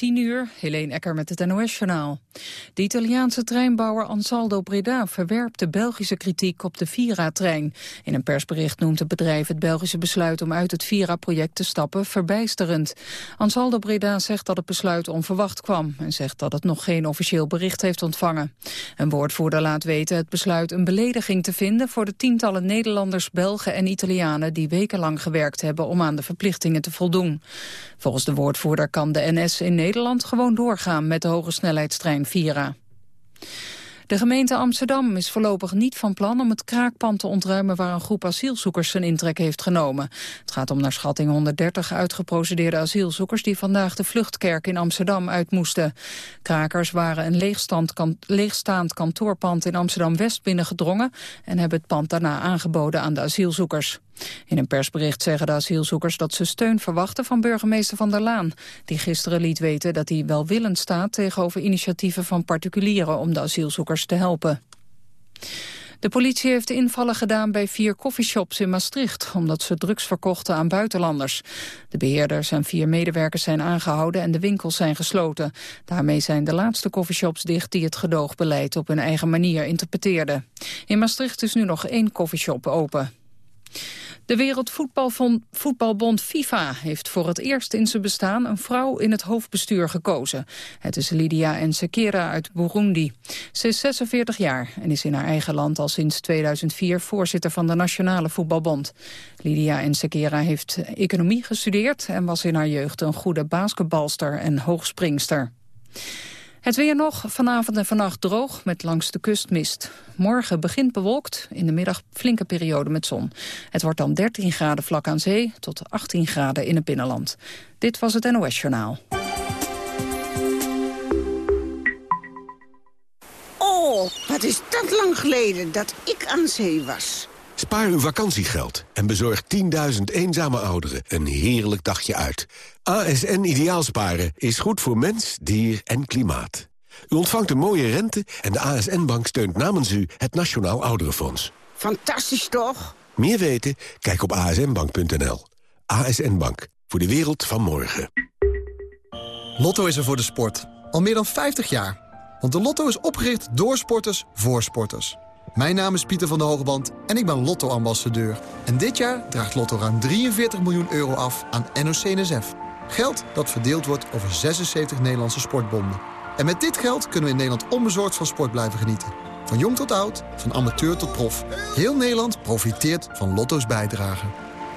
10 uur, Helene Ecker met het NOS-journaal. De Italiaanse treinbouwer Ansaldo Breda verwerpt de Belgische kritiek op de Vira-trein. In een persbericht noemt het bedrijf het Belgische besluit om uit het Vira-project te stappen verbijsterend. Ansaldo Breda zegt dat het besluit onverwacht kwam en zegt dat het nog geen officieel bericht heeft ontvangen. Een woordvoerder laat weten het besluit een belediging te vinden voor de tientallen Nederlanders, Belgen en Italianen die wekenlang gewerkt hebben om aan de verplichtingen te voldoen. Volgens de woordvoerder kan de NS in Nederland gewoon doorgaan met de hoge snelheidstrein Vira. De gemeente Amsterdam is voorlopig niet van plan om het kraakpand te ontruimen waar een groep asielzoekers zijn intrek heeft genomen. Het gaat om naar schatting 130 uitgeprocedeerde asielzoekers die vandaag de vluchtkerk in Amsterdam uit moesten. Krakers waren een leegstaand kantoorpand in Amsterdam-West binnengedrongen en hebben het pand daarna aangeboden aan de asielzoekers. In een persbericht zeggen de asielzoekers dat ze steun verwachten van burgemeester Van der Laan, die gisteren liet weten dat hij welwillend staat tegenover initiatieven van particulieren om de asielzoekers te helpen. De politie heeft invallen gedaan bij vier coffeeshops in Maastricht... omdat ze drugs verkochten aan buitenlanders. De beheerders en vier medewerkers zijn aangehouden en de winkels zijn gesloten. Daarmee zijn de laatste coffeeshops dicht die het gedoogbeleid op hun eigen manier interpreteerden. In Maastricht is nu nog één coffeeshop open. De Wereldvoetbalbond FIFA heeft voor het eerst in zijn bestaan een vrouw in het hoofdbestuur gekozen. Het is Lydia Nsekera uit Burundi. Ze is 46 jaar en is in haar eigen land al sinds 2004 voorzitter van de Nationale Voetbalbond. Lydia Nsekera heeft economie gestudeerd en was in haar jeugd een goede basketbalster en hoogspringster. Het weer nog, vanavond en vannacht droog met langs de kust mist. Morgen begint bewolkt, in de middag flinke periode met zon. Het wordt dan 13 graden vlak aan zee tot 18 graden in het binnenland. Dit was het NOS Journaal. Oh, wat is dat lang geleden dat ik aan zee was. Spaar uw vakantiegeld en bezorg 10.000 eenzame ouderen een heerlijk dagje uit. ASN Ideaalsparen is goed voor mens, dier en klimaat. U ontvangt een mooie rente en de ASN-bank steunt namens u het Nationaal Ouderenfonds. Fantastisch toch? Meer weten? Kijk op asnbank.nl. ASN Bank, voor de wereld van morgen. Lotto is er voor de sport. Al meer dan 50 jaar. Want de Lotto is opgericht door sporters voor sporters. Mijn naam is Pieter van der Hogeband en ik ben Lotto-ambassadeur. En dit jaar draagt Lotto ruim 43 miljoen euro af aan NOC-NSF. Geld dat verdeeld wordt over 76 Nederlandse sportbonden. En met dit geld kunnen we in Nederland onbezorgd van sport blijven genieten. Van jong tot oud, van amateur tot prof. Heel Nederland profiteert van Lotto's bijdrage.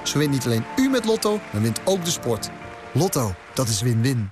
Zo wint niet alleen u met Lotto, maar wint ook de sport. Lotto, dat is win-win.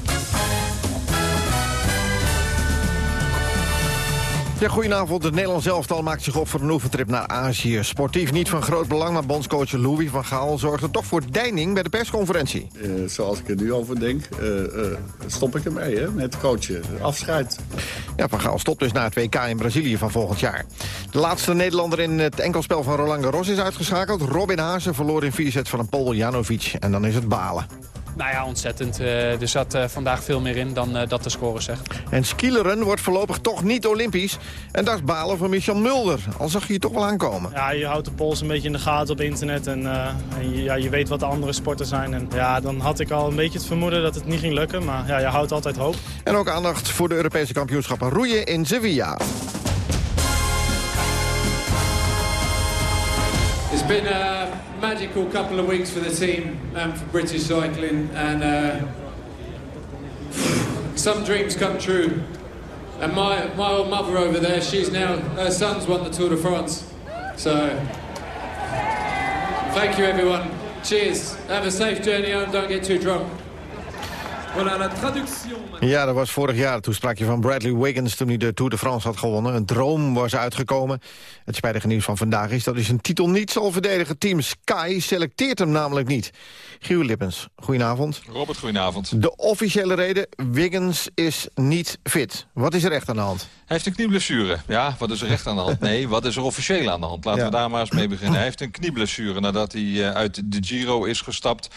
Ja, goedenavond. Het Nederlands elftal maakt zich op voor een oefentrip naar Azië. Sportief niet van groot belang, maar bondscoach Louis van Gaal zorgde toch voor deining bij de persconferentie. Uh, zoals ik er nu over denk, uh, uh, stop ik ermee hè, met coachen. Afscheid. Ja, van Gaal stopt dus na het WK in Brazilië van volgend jaar. De laatste Nederlander in het enkelspel van Roland Garros is uitgeschakeld. Robin Haase verloor in vier sets van een Paul Janovic. En dan is het balen. Nou ja, ontzettend. Uh, er zat uh, vandaag veel meer in dan uh, dat de score zegt. En skileren wordt voorlopig toch niet olympisch. En dat is balen van Michel Mulder. Al zag je je toch wel aankomen. Ja, je houdt de pols een beetje in de gaten op internet. En, en je, ja, je weet wat de andere sporten zijn. En ja, dan had ik al een beetje het vermoeden dat het niet ging lukken. Maar ja, je houdt altijd hoop. En ook aandacht voor de Europese kampioenschappen roeien in Sevilla. It's been a magical couple of weeks for the team and for British cycling, and uh, some dreams come true. And my my old mother over there, she's now her son's won the Tour de France. So thank you everyone. Cheers. Have a safe journey home. Don't get too drunk. Voilà, la traduction. Ja, dat was vorig jaar. Toen sprak je van Bradley Wiggins toen hij de Tour de France had gewonnen. Een droom was uitgekomen. Het spijtige nieuws van vandaag is dat hij zijn titel niet zal verdedigen. Team Sky selecteert hem namelijk niet. Gio Lippens, goedenavond. Robert, goedenavond. De officiële reden, Wiggins is niet fit. Wat is er echt aan de hand? Hij heeft een knieblessure. Ja, wat is er echt aan de hand? Nee, wat is er officieel aan de hand? Laten we daar maar eens mee beginnen. Hij heeft een knieblessure nadat hij eh, uit de Giro is gestapt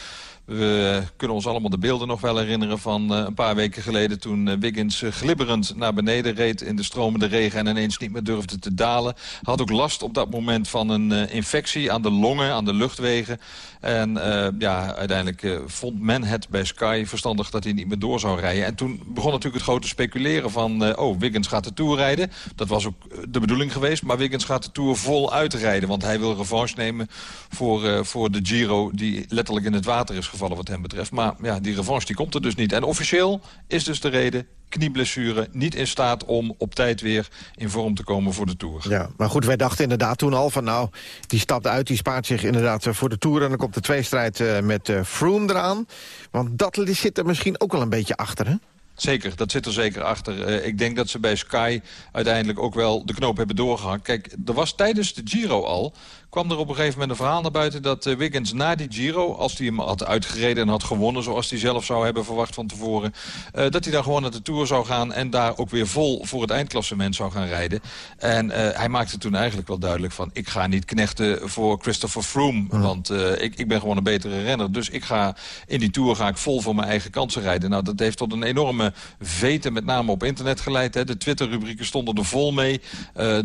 We kunnen ons allemaal de beelden nog wel herinneren van een paar weken geleden... toen Wiggins glibberend naar beneden reed in de stromende regen... en ineens niet meer durfde te dalen. Had ook last op dat moment van een infectie aan de longen, aan de luchtwegen. En ja, uiteindelijk vond men het bij Sky verstandig dat hij niet meer door zou rijden. En toen begon natuurlijk het grote speculeren van... oh, Wiggins gaat de Tour rijden. Dat was ook de bedoeling geweest. Maar Wiggins gaat de Tour vol uitrijden. Want hij wil revanche nemen voor, voor de Giro... die letterlijk in het water is gevallen wat hem betreft. Maar ja, die revanche die komt er dus niet. En officieel is dus de reden knieblessure niet in staat om op tijd weer in vorm te komen voor de Tour. Ja, maar goed, wij dachten inderdaad toen al van nou, die stapt uit, die spaart zich inderdaad voor de Tour... en dan komt de tweestrijd uh, met uh, Froome eraan. Want dat zit er misschien ook wel een beetje achter, hè? Zeker, dat zit er zeker achter. Uh, ik denk dat ze bij Sky uiteindelijk ook wel de knoop hebben doorgehakt. Kijk, er was tijdens de Giro al kwam er op een gegeven moment een verhaal naar buiten... dat uh, Wiggins na die Giro, als hij hem had uitgereden en had gewonnen... zoals hij zelf zou hebben verwacht van tevoren... Uh, dat hij dan gewoon naar de Tour zou gaan... en daar ook weer vol voor het eindklassement zou gaan rijden. En uh, hij maakte toen eigenlijk wel duidelijk van... ik ga niet knechten voor Christopher Froome... want ik, ik ben gewoon een betere renner. Dus ik ga in die Tour ga ik vol voor mijn eigen kansen rijden. Nou, dat heeft tot een enorme vete met name op internet geleid. Hè. De Twitter-rubrieken stonden er vol mee.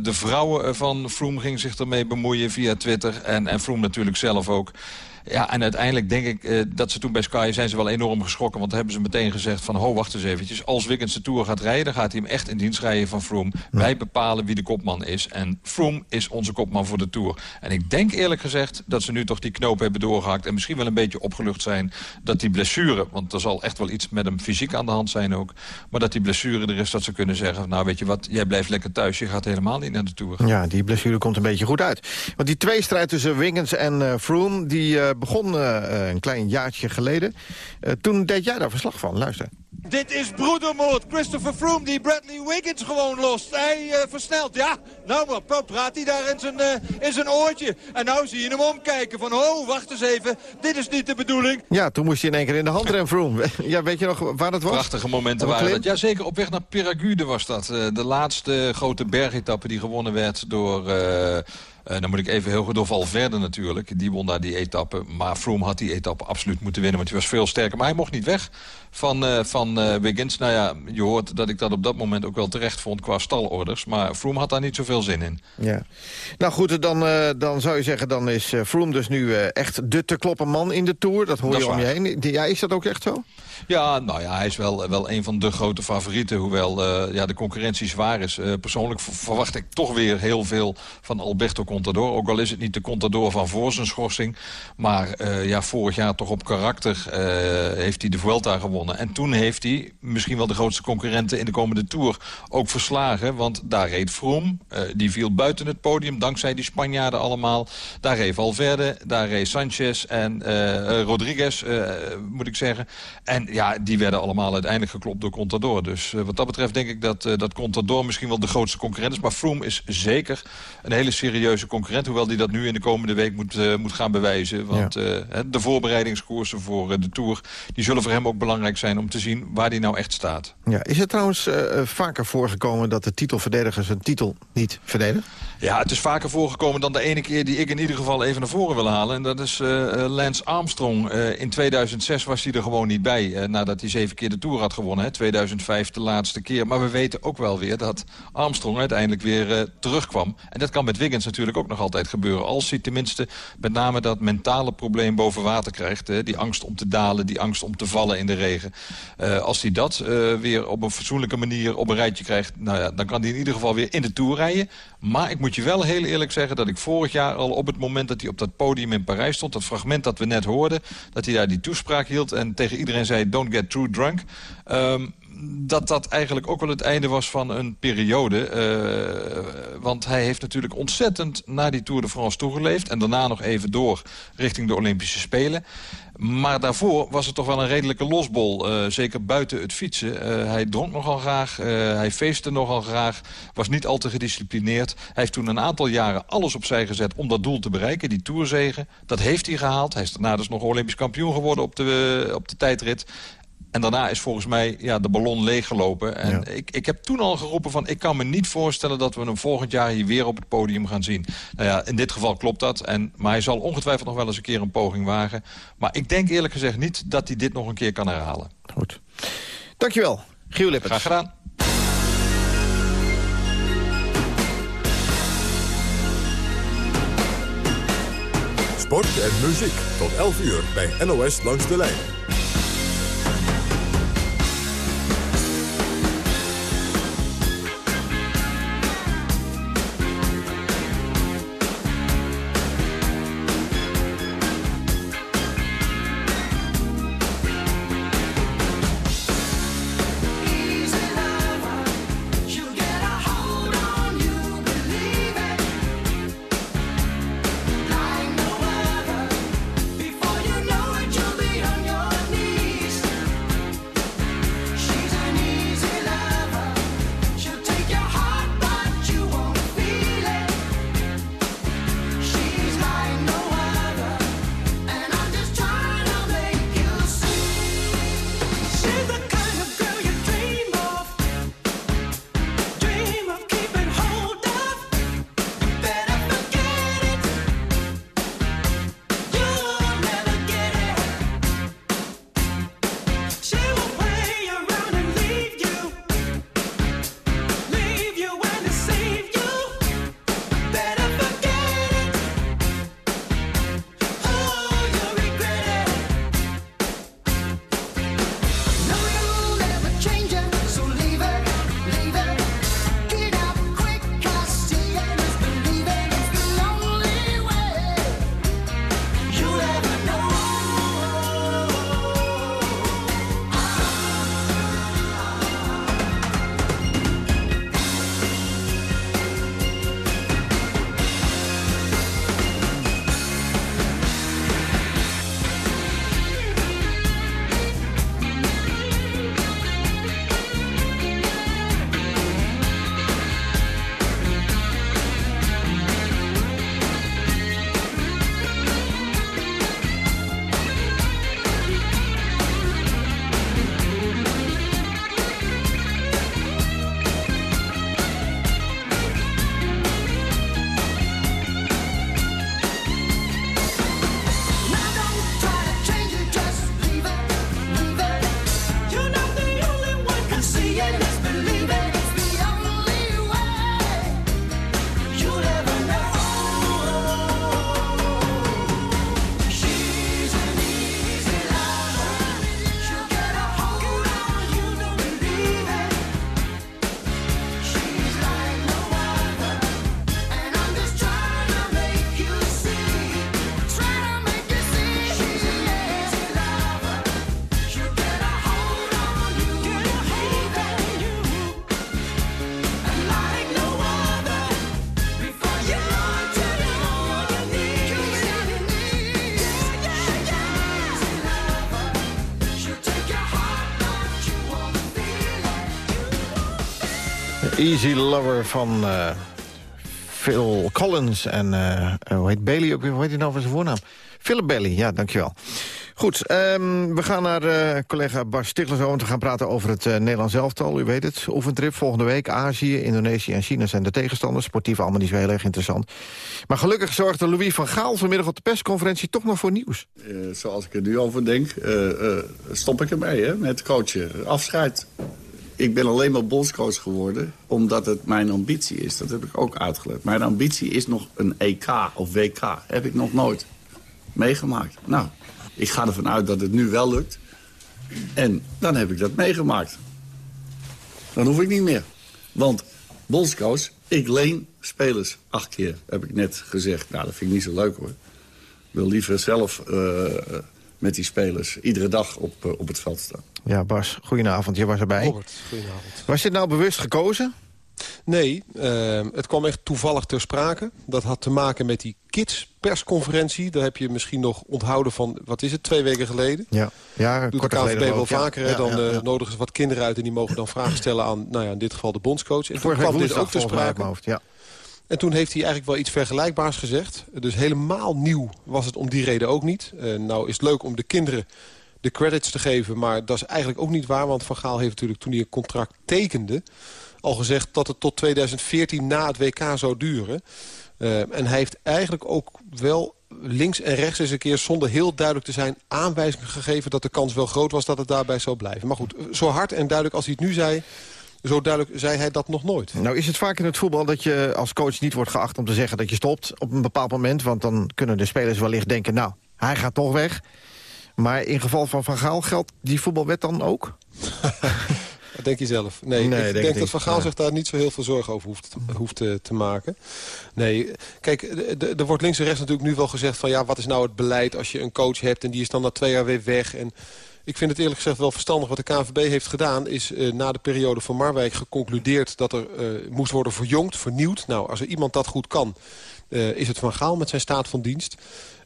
de vrouwen van Froome gingen zich ermee bemoeien via Twitter. En, en Froome natuurlijk zelf ook. Ja, en uiteindelijk denk ik uh, dat ze toen bij Sky zijn ze wel enorm geschrokken. Want hebben ze meteen gezegd van, ho, wacht eens eventjes. Als Wiggins de Tour gaat rijden, dan gaat hij hem echt in dienst rijden van Froome. Wij bepalen wie de kopman is. En Froome is onze kopman voor de Tour. En ik denk eerlijk gezegd dat ze nu toch die knoop hebben doorgehakt. En misschien wel een beetje opgelucht zijn dat die blessure... want er zal echt wel iets met hem fysiek aan de hand zijn ook... maar dat die blessure er is dat ze kunnen zeggen... nou weet je wat, jij blijft lekker thuis, je gaat helemaal niet naar de Tour. Ja, die blessure komt een beetje goed uit. Want die twee strijd tussen Wiggins en uh, Froome... die uh, begon uh, een klein jaartje geleden. Uh, toen deed jij daar verslag van. Luister. Dit is broedermoord. Christopher Froome die Bradley Wiggins gewoon lost. Hij uh, versnelt. Ja, nou maar praat hij daar in zijn, in zijn oortje. En nou zie je hem omkijken van, oh, wacht eens even. Dit is niet de bedoeling. Ja, toen moest je in één keer in de hand rennen, Froome. ja, weet je nog waar dat was? Prachtige momenten waren dat. Ja, zeker op weg naar Peragude was dat. de laatste grote bergetappe die gewonnen werd door... Uh, dan moet ik even heel goed door Valverde natuurlijk. Die won daar die etappe. Maar Froome had die etappe absoluut moeten winnen. Want hij was veel sterker. Maar hij mocht niet weg van, uh, van uh, Wiggins. Nou ja, je hoort dat ik dat op dat moment ook wel terecht vond qua stalorders. Maar Froome had daar niet zoveel zin in. Ja. Nou goed, dan, uh, dan zou je zeggen... dan is Froome dus nu echt de te kloppen man in de Tour. Dat hoor dat je om je heen. Ja, is dat ook echt zo? Ja, nou ja, hij is wel, wel een van de grote favorieten. Hoewel ja, de concurrentie zwaar is. persoonlijk verwacht ik toch weer heel veel van Alberto Contador. Ook al is het niet de Contador van voor zijn schorsing. Maar ja, vorig jaar toch op karakter heeft hij de Vuelta gewonnen en toen heeft hij misschien wel de grootste concurrenten in de komende Tour ook verslagen. Want daar reed Froome, uh, die viel buiten het podium dankzij die Spanjaarden allemaal. Daar reed Valverde, daar reed Sanchez en uh, Rodriguez, moet ik zeggen. En ja, die werden allemaal uiteindelijk geklopt door Contador. Dus wat dat betreft denk ik dat, dat Contador misschien wel de grootste concurrent is. Maar Froome is zeker een hele serieuze concurrent. Hoewel die dat nu in de komende week moet, moet gaan bewijzen. Want ja. de voorbereidingskoersen voor de Tour... die zullen voor hem ook belangrijk zijn om te zien waar die nou echt staat. Ja, is het trouwens uh, vaker voorgekomen dat de titelverdediger zijn titel niet verdedigt? Ja, het is vaker voorgekomen dan de ene keer die ik in ieder geval even naar voren wil halen. En dat is uh, Lance Armstrong. Uh, in 2006 was hij er gewoon niet bij, nadat hij zeven keer de Tour had gewonnen. Hè. 2005 de laatste keer. Maar we weten ook wel weer dat Armstrong uiteindelijk weer terugkwam. En dat kan met Wiggins natuurlijk ook nog altijd gebeuren. Als hij tenminste met name dat mentale probleem boven water krijgt. Hè. Die angst om te dalen, die angst om te vallen in de regen. Uh, als hij dat uh, weer op een fatsoenlijke manier op een rijtje krijgt... Nou ja, dan kan hij in ieder geval weer in de Tour rijden. Maar ik moet je wel heel eerlijk zeggen dat ik vorig jaar al op het moment... dat hij op dat podium in Parijs stond, dat fragment dat we net hoorden... dat hij daar die toespraak hield en tegen iedereen zei... don't get too drunk... Um, dat dat eigenlijk ook wel het einde was van een periode. Uh, want hij heeft natuurlijk ontzettend naar die Tour de France toegeleefd... en daarna nog even door richting de Olympische Spelen. Maar daarvoor was het toch wel een redelijke losbol. Uh, zeker buiten het fietsen. Uh, hij dronk nogal graag. Hij feestte nogal graag. Was niet al te gedisciplineerd. Hij heeft toen een aantal jaren alles opzij gezet om dat doel te bereiken. Die Tourzegen. Dat heeft hij gehaald. Hij is daarna dus nog Olympisch kampioen geworden op de, op de tijdrit. En daarna is volgens mij ja, de ballon leeggelopen. En ik, ik heb toen al geroepen van... ik kan me niet voorstellen dat we hem volgend jaar hier weer op het podium gaan zien. Nou ja, in dit geval klopt dat. En, maar hij zal ongetwijfeld nog wel eens een keer een poging wagen. Maar ik denk eerlijk gezegd niet dat hij dit nog een keer kan herhalen. Goed. Dankjewel, Giel Lippert. Graag gedaan. Sport en muziek tot 11 uur bij NOS Langs de Lijn. Easy Lover van uh, Phil Collins en uh, hoe heet Bailey ook weer? Hoe heet hij nou van zijn voornaam? Philip Bailey, ja, dankjewel. Goed, um, we gaan naar collega Bas Stigler want we gaan praten over het uh, Nederlands elftal. U weet het, oefentrip volgende week. Azië, Indonesië en China zijn de tegenstanders. Sportief allemaal niet zo heel erg interessant. Maar gelukkig zorgde Louis van Gaal vanmiddag op de persconferentie toch nog voor nieuws. Zoals ik er nu over denk, stop ik ermee hè, met coachen. Afscheid ik ben alleen maar bondscoach geworden omdat het mijn ambitie is. Dat heb ik ook uitgelegd. Mijn ambitie is nog een EK of WK. Heb ik nog nooit meegemaakt. Nou, ik ga ervan uit dat het nu wel lukt. En dan heb ik dat meegemaakt. Dan hoef ik niet meer. Want bondscoach, ik leen spelers acht keer, heb ik net gezegd. Nou, dat vind ik niet zo leuk hoor. Ik wil liever zelf uh, met die spelers iedere dag op, uh, op het veld staan. Ja, Bas, goedenavond. Je was erbij. Robert, goedenavond. Was dit nou bewust gekozen? Nee, uh, het kwam echt toevallig ter sprake. Dat had te maken met die kids-persconferentie. Daar heb je misschien nog onthouden van, wat is het, twee weken geleden? Ja, ja Doet kort de KVB wel vaker, ja, dan uh, nodigen ze wat kinderen uit... en die mogen dan vragen stellen aan, nou ja, in dit geval de bondscoach. En Vorige toen kwam dit ook ter sprake. mijn hoofd, ja. En toen heeft hij eigenlijk wel iets vergelijkbaars gezegd. Dus helemaal nieuw was het om die reden ook niet. Uh, nou is het leuk om de kinderen de credits te geven. Maar dat is eigenlijk ook niet waar. Want Van Gaal heeft natuurlijk toen hij een contract tekende... al gezegd dat het tot 2014 na het WK zou duren. Uh, en hij heeft eigenlijk ook wel links en rechts eens een keer... zonder heel duidelijk te zijn aanwijzingen gegeven... dat de kans wel groot was dat het daarbij zou blijven. Maar goed, zo hard en duidelijk als hij het nu zei... Zo duidelijk zei hij dat nog nooit. Nou is het vaak in het voetbal dat je als coach niet wordt geacht om te zeggen dat je stopt op een bepaald moment. Want dan kunnen de spelers wellicht denken, nou, hij gaat toch weg. Maar in geval van Van Gaal geldt die voetbalwet dan ook? Dat denk je zelf. Nee, ik denk, dat Van Gaal zich daar niet zo heel veel zorgen over hoeft, hoeft te, te maken. Nee, kijk, er wordt links en rechts natuurlijk nu wel gezegd van... ja, wat is nou het beleid als je een coach hebt en die is dan na twee jaar weer weg... En, ik vind het eerlijk gezegd wel verstandig wat de KNVB heeft gedaan... is uh, na de periode van Marwijk geconcludeerd dat er uh, moest worden verjongd, vernieuwd. Nou, als er iemand dat goed kan, uh, is het Van Gaal met zijn staat van dienst.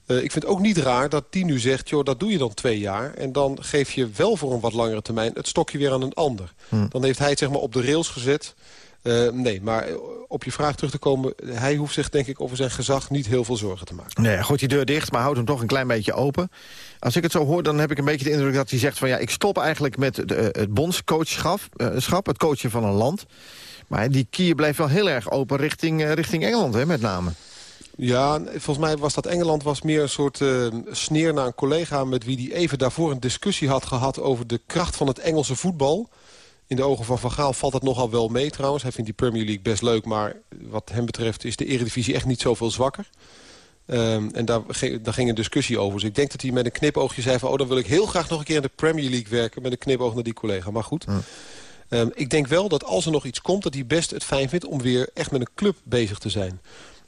Ik vind het ook niet raar dat die nu zegt, joh, dat doe je dan twee jaar... en dan geef je wel voor een wat langere termijn het stokje weer aan een ander. Hm. Dan heeft hij het zeg maar op de rails gezet... Uh, nee, maar op je vraag terug te komen... hij hoeft zich denk ik over zijn gezag niet heel veel zorgen te maken. Nee, gooit die deur dicht, maar houdt hem toch een klein beetje open. Als ik het zo hoor, dan heb ik een beetje de indruk dat hij zegt... van ja, ik stop eigenlijk met de, het bondscoachschap, het coachen van een land. Maar die kier blijft wel heel erg open richting, richting Engeland, hè, met name. Ja, volgens mij was dat Engeland was meer een soort uh, sneer naar een collega... met wie hij even daarvoor een discussie had gehad... over de kracht van het Engelse voetbal... In de ogen van Van Gaal valt het nogal wel mee trouwens. Hij vindt die Premier League best leuk, maar wat hem betreft is de eredivisie echt niet zoveel zwakker. Um, en daar, daar, ging een discussie over. Dus ik denk dat hij met een knipoogje zei van... oh, dan wil ik heel graag nog een keer in de Premier League werken... met een knipoog naar die collega. Maar goed, um, ik denk wel dat als er nog iets komt... dat hij best het fijn vindt om weer echt met een club bezig te zijn.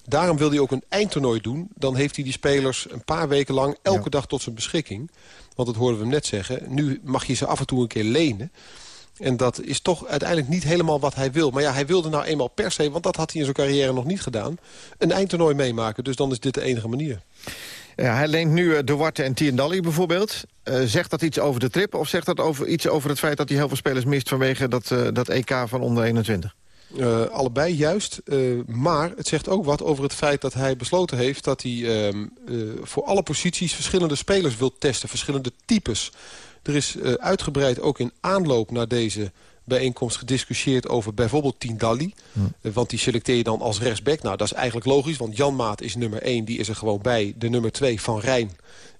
Daarom wil hij ook een eindtoernooi doen. Dan heeft hij die spelers een paar weken lang elke dag tot zijn beschikking. Want dat hoorden we hem net zeggen. Nu mag je ze af en toe een keer lenen. En dat is toch uiteindelijk niet helemaal wat hij wil. Maar ja, hij wilde nou eenmaal per se, want dat had hij in zijn carrière nog niet gedaan... een eindtoernooi meemaken. Dus dan is dit de enige manier. Ja, hij leent nu uh, De Warte en Tiendalli bijvoorbeeld. Uh, zegt dat iets over de trip of zegt dat over, iets over het feit... dat hij heel veel spelers mist vanwege dat, uh, dat EK van onder 21? Uh, allebei juist. Uh, maar het zegt ook wat over het feit dat hij besloten heeft... dat hij uh, voor alle posities verschillende spelers wil testen. Verschillende types. Er is uitgebreid ook in aanloop naar deze bijeenkomst gediscussieerd over bijvoorbeeld Tindalli. Hm. Want die selecteer je dan als rechtsback. Nou, dat is eigenlijk logisch, want Jan Maat is nummer 1. Die is er gewoon bij. De nummer 2 van Rijn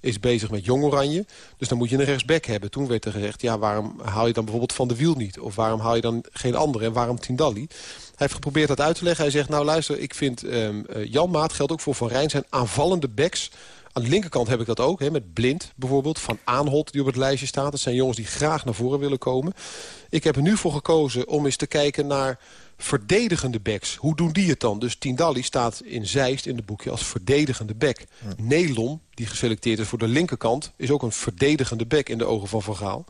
is bezig met Jong Oranje. Dus dan moet je een rechtsback hebben. Toen werd er gezegd, ja, waarom haal je dan bijvoorbeeld Van de Wiel niet? Of waarom haal je dan geen andere? En waarom Tindalli? Hij heeft geprobeerd dat uit te leggen. Hij zegt, nou luister, ik vind um, Jan Maat, geldt ook voor Van Rijn... zijn aanvallende backs aan de linkerkant heb ik dat ook, met Blind bijvoorbeeld. Van Aanholt die op het lijstje staat. Dat zijn jongens die graag naar voren willen komen. Ik heb er nu voor gekozen om eens te kijken naar verdedigende backs. Hoe doen die het dan? Dus Tindalli staat in Zeist in het boekje als verdedigende back. Ja. Nelon, die geselecteerd is voor de linkerkant... is ook een verdedigende back in de ogen van Van Gaal.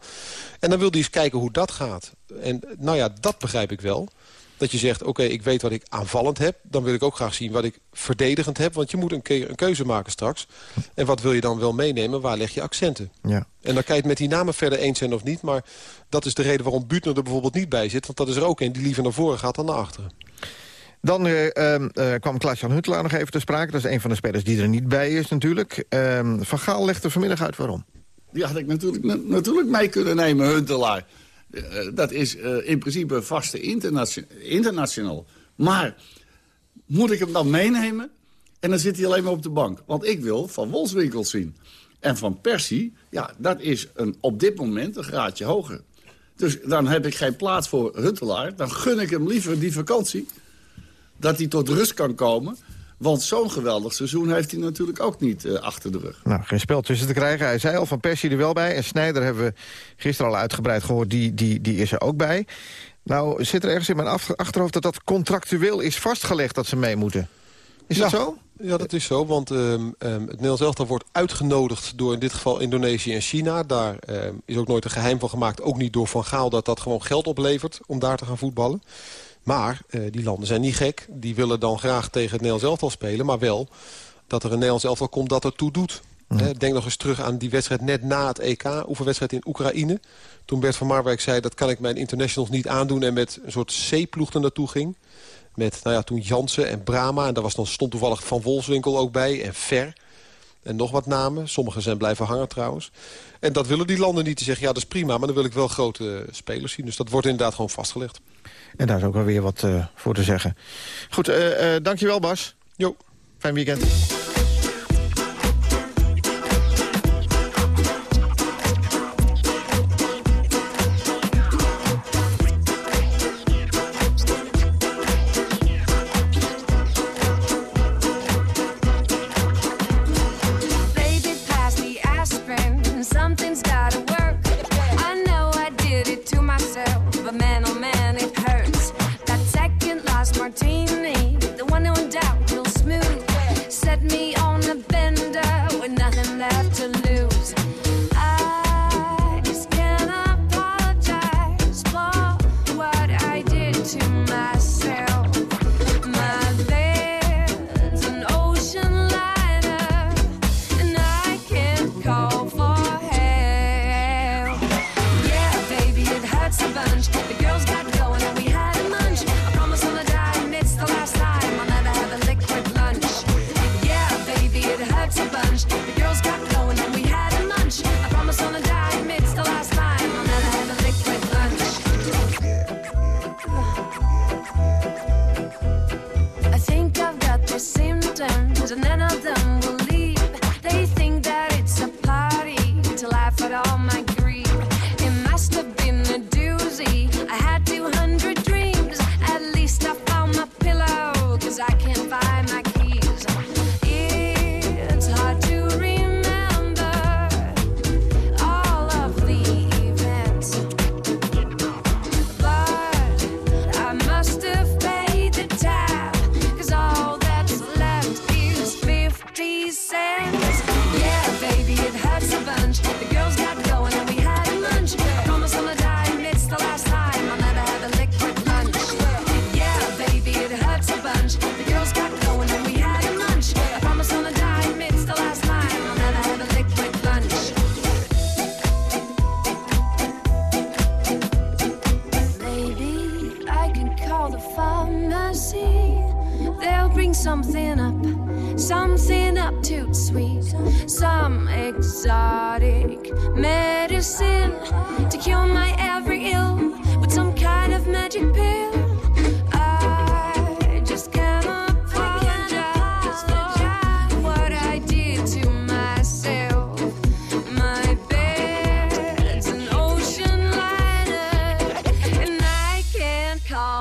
En dan wil hij eens kijken hoe dat gaat. En nou ja, dat begrijp ik wel. Dat je zegt, oké, ik weet wat ik aanvallend heb. Dan wil ik ook graag zien wat ik verdedigend heb. Want je moet een, ke een keuze maken straks. En wat wil je dan wel meenemen? Waar leg je accenten? Ja. En dan kan je het met die namen verder eens zijn of niet. Maar dat is de reden waarom Buutner er bijvoorbeeld niet bij zit. Want dat is er ook een die liever naar voren gaat dan naar achteren. Dan uh, uh, kwam Klaas-Jan Huntelaar nog even te sprake. Dat is een van de spelers die er niet bij is natuurlijk. Uh, van Gaal legt er vanmiddag uit waarom. Die had ik natuurlijk, natuurlijk mee kunnen nemen, Huntelaar. Uh, dat is uh, in principe vaste internation international. Maar moet ik hem dan meenemen? En dan zit hij alleen maar op de bank. Want ik wil van Wolfswinkel zien. En van Persie, ja, dat is een, op dit moment een graadje hoger. Dus dan heb ik geen plaats voor Huntelaar. Dan gun ik hem liever die vakantie. Dat hij tot rust kan komen. Want zo'n geweldig seizoen heeft hij natuurlijk ook niet uh, achter de rug. Nou, geen spel tussen te krijgen. Hij zei al van Persie er wel bij. En Snijder hebben we gisteren al uitgebreid gehoord. Die, die, die is er ook bij. Nou, zit er ergens in mijn achterhoofd dat dat contractueel is vastgelegd dat ze mee moeten? Is ja. dat zo? Ja, dat is zo, want um, um, het Nederlands elftal wordt uitgenodigd door in dit geval Indonesië en China. Daar um, is ook nooit een geheim van gemaakt, ook niet door Van Gaal, dat dat gewoon geld oplevert om daar te gaan voetballen. Maar uh, die landen zijn niet gek. Die willen dan graag tegen het Nederlands elftal spelen. Maar wel dat er een Nederlands elftal komt dat er toe doet. Mm. Denk nog eens terug aan die wedstrijd net na het EK. Oefenwedstrijd in Oekraïne. Toen Bert van Marwijk zei dat kan ik mijn internationals niet aandoen. En met een soort C-ploeg er naartoe ging. Met nou ja, toen Jansen en Brama. En daar was dan, stond toevallig Van Wolfswinkel ook bij. En Ver. en nog wat namen. Sommigen zijn blijven hangen trouwens. En dat willen die landen niet. Die zeggen, ja, dat is prima, maar dan wil ik wel grote spelers zien. Dus dat wordt inderdaad gewoon vastgelegd. En daar is ook wel weer wat uh, voor te zeggen. Goed, uh, uh, dankjewel Bas. Jo. Fijn weekend.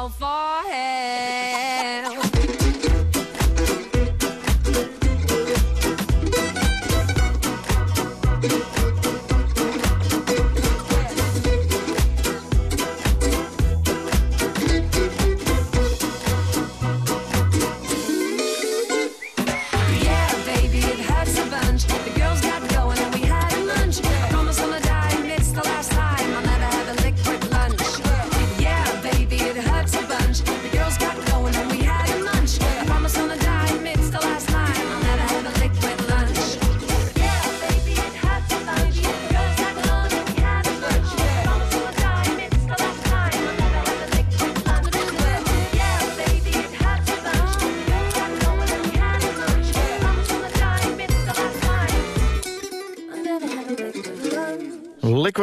far forehead.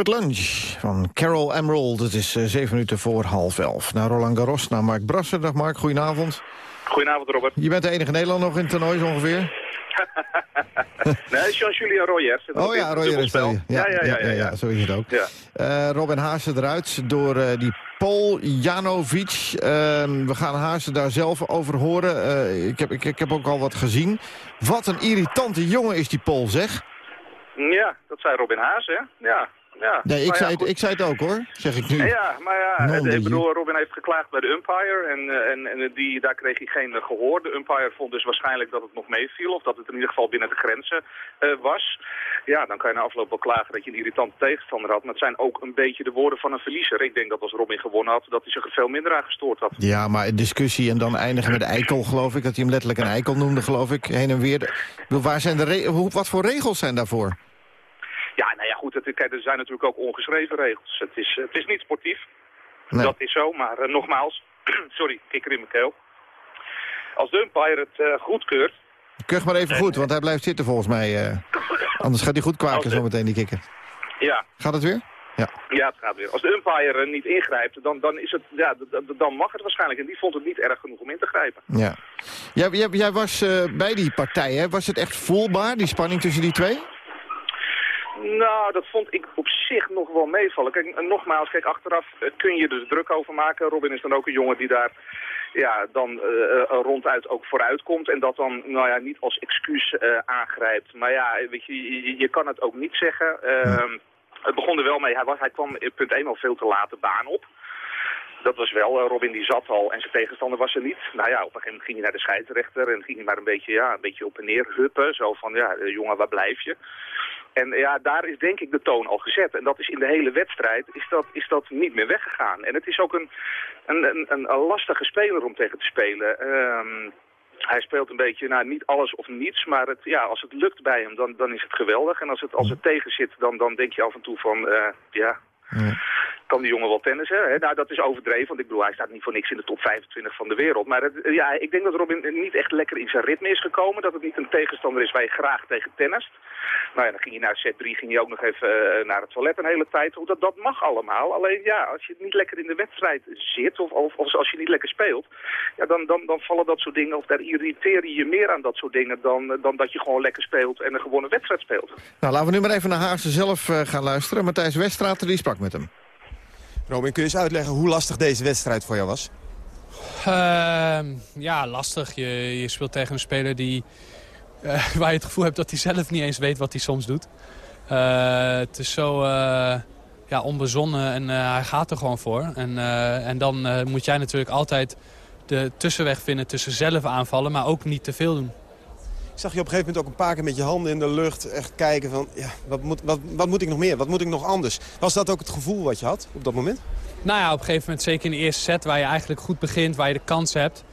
Liquid Lunch van Carol Emerald. Het is uh, zeven minuten voor half elf. Naar Roland Garros, naar Mark Brasser. Dag Mark, goedenavond. Goedenavond Robert. Je bent de enige Nederlander nog in toernoois ongeveer? nee, Jean-Julien Royers. Oh ja, Royers. Ja ja ja, ja, ja, ja, zo is het ook. Ja. Uh, Robin Haase eruit door uh, die Paul Janovic. Uh, we gaan Haase daar zelf over horen. ik, heb, ik, ik heb ook al wat gezien. Wat een irritante jongen is die Paul, zeg. Ja, dat zei Robin Haas, hè? Ja, ja. Nee, ik, zei het, ik zei het ook hoor, zeg ik nu. Ja, maar ja, ik bedoel, Robin heeft geklaagd bij de umpire en, eh, en, en die, daar kreeg hij geen eh, gehoor. De umpire vond dus waarschijnlijk dat het nog meeviel of dat het in ieder geval binnen de grenzen uh, was. Ja, dan kan je na afloop wel klagen dat je een irritante tegenstander had. Maar het zijn ook een beetje de woorden van een verliezer. Ik denk dat als Robin gewonnen had, dat hij zich er veel minder aan gestoord had. Ja, maar een discussie en dan eindigen met eikel, geloof ik. Dat hij hem letterlijk een eikel noemde, geloof ik, heen en weer. Waar zijn de wat voor regels zijn daarvoor? Goed, het, kijk, er zijn natuurlijk ook ongeschreven regels. Het is, het is niet sportief, dat is zo, maar uh, nogmaals, sorry, kikker in mijn keel. Als de umpire het uh, goedkeurt, Kuch maar even goed, want hij blijft zitten volgens mij. anders gaat hij goed kwaken zo meteen, die kikker. Ja. Gaat het weer? Ja. ja, het gaat weer. Als de umpire niet ingrijpt, dan, dan, is het, ja, dan mag het waarschijnlijk. En die vond het niet erg genoeg om in te grijpen. Ja. Jij, jij, jij was bij die partij, hè? Was het echt voelbaar, die spanning tussen die twee? Nou, dat vond ik op zich nog wel meevallen. Kijk, nogmaals, kijk, achteraf eh, kun je dus druk over maken. Robin is dan ook een jongen die daar ja, dan uh, ronduit ook vooruit komt. En dat dan nou ja, niet als excuus aangrijpt. Maar ja, weet je, je, kan het ook niet zeggen. Uh, het begon er wel mee. Hij, was, hij kwam punt 1 al veel te laat de baan op. Dat was wel, Robin die zat al en zijn tegenstander was er niet. Nou ja, op een gegeven moment ging hij naar de scheidsrechter en ging hij maar een beetje, ja, een beetje op en neer huppen. Zo van, ja, jongen, waar blijf je? En ja, daar is denk ik de toon al gezet. En dat is in de hele wedstrijd is dat, is dat niet meer weggegaan. En het is ook een, een, een, een lastige speler om tegen te spelen. Um, hij speelt een beetje, nou, niet alles of niets, maar het, ja, als het lukt bij hem, dan, dan is het geweldig. En als het, als het tegen zit, dan, dan denk je af en toe van, uh, ja, ja kan die jongen wel tennissen. Hè? Nou, dat is overdreven, want ik bedoel, hij staat niet voor niks in de top 25 van de wereld. Maar het, ja, ik denk dat Robin niet echt lekker in zijn ritme is gekomen. Dat het niet een tegenstander is waar je graag tegen tennist. Nou ja, dan ging hij naar set 3, ging hij ook nog even uh, naar het toilet een hele tijd. Dat, dat mag allemaal. Alleen ja, als je niet lekker in de wedstrijd zit of, of, of als je niet lekker speelt, ja, dan, dan, dan vallen dat soort dingen, of daar irriteer je je meer aan dat soort dingen dan, dan dat je gewoon lekker speelt en een gewone wedstrijd speelt. Nou, laten we nu maar even naar Haarse zelf uh, gaan luisteren. Matthijs Westraat, die sprak met hem. Robin, kun je eens uitleggen hoe lastig deze wedstrijd voor jou was? Uh, ja, lastig. Je, je speelt tegen een speler die, uh, waar je het gevoel hebt dat hij zelf niet eens weet wat hij soms doet. Uh, het is zo eh, ja, onbezonnen en hij gaat er gewoon voor. En, en dan moet jij natuurlijk altijd de tussenweg vinden tussen zelf aanvallen, maar ook niet te veel doen zag je op een gegeven moment ook een paar keer met je handen in de lucht... echt kijken van, ja, wat moet, wat, wat moet ik nog meer? Wat moet ik nog anders? Was dat ook het gevoel wat je had op dat moment? Nou ja, op een gegeven moment, zeker in de eerste set... waar je eigenlijk goed begint, waar je de kans hebt...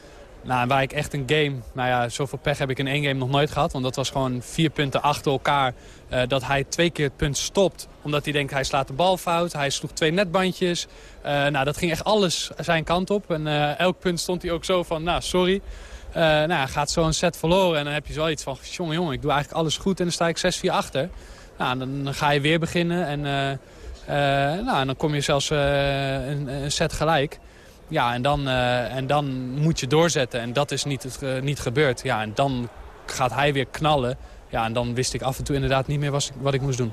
Nou, waar ik echt een game... Nou ja, zoveel pech heb ik in één game nog nooit gehad. Want dat was gewoon vier punten achter elkaar. Uh, dat hij twee keer het punt stopt. Omdat hij denkt, hij slaat de bal fout. Hij sloeg twee netbandjes. Uh, nou, dat ging echt alles zijn kant op. En uh, elk punt stond hij ook zo van, nou, sorry. Uh, nou, gaat zo'n set verloren en dan heb je zo iets van... jongen, jongen, ik doe eigenlijk alles goed en dan sta ik 6-4 achter. Nou, dan, ga je weer beginnen en, uh, uh, nou, en dan kom je zelfs een, een, set gelijk. Ja, en dan, en dan moet je doorzetten en dat is niet, niet gebeurd. Ja, en dan gaat hij weer knallen. Ja, en dan wist ik af en toe inderdaad niet meer wat ik moest doen.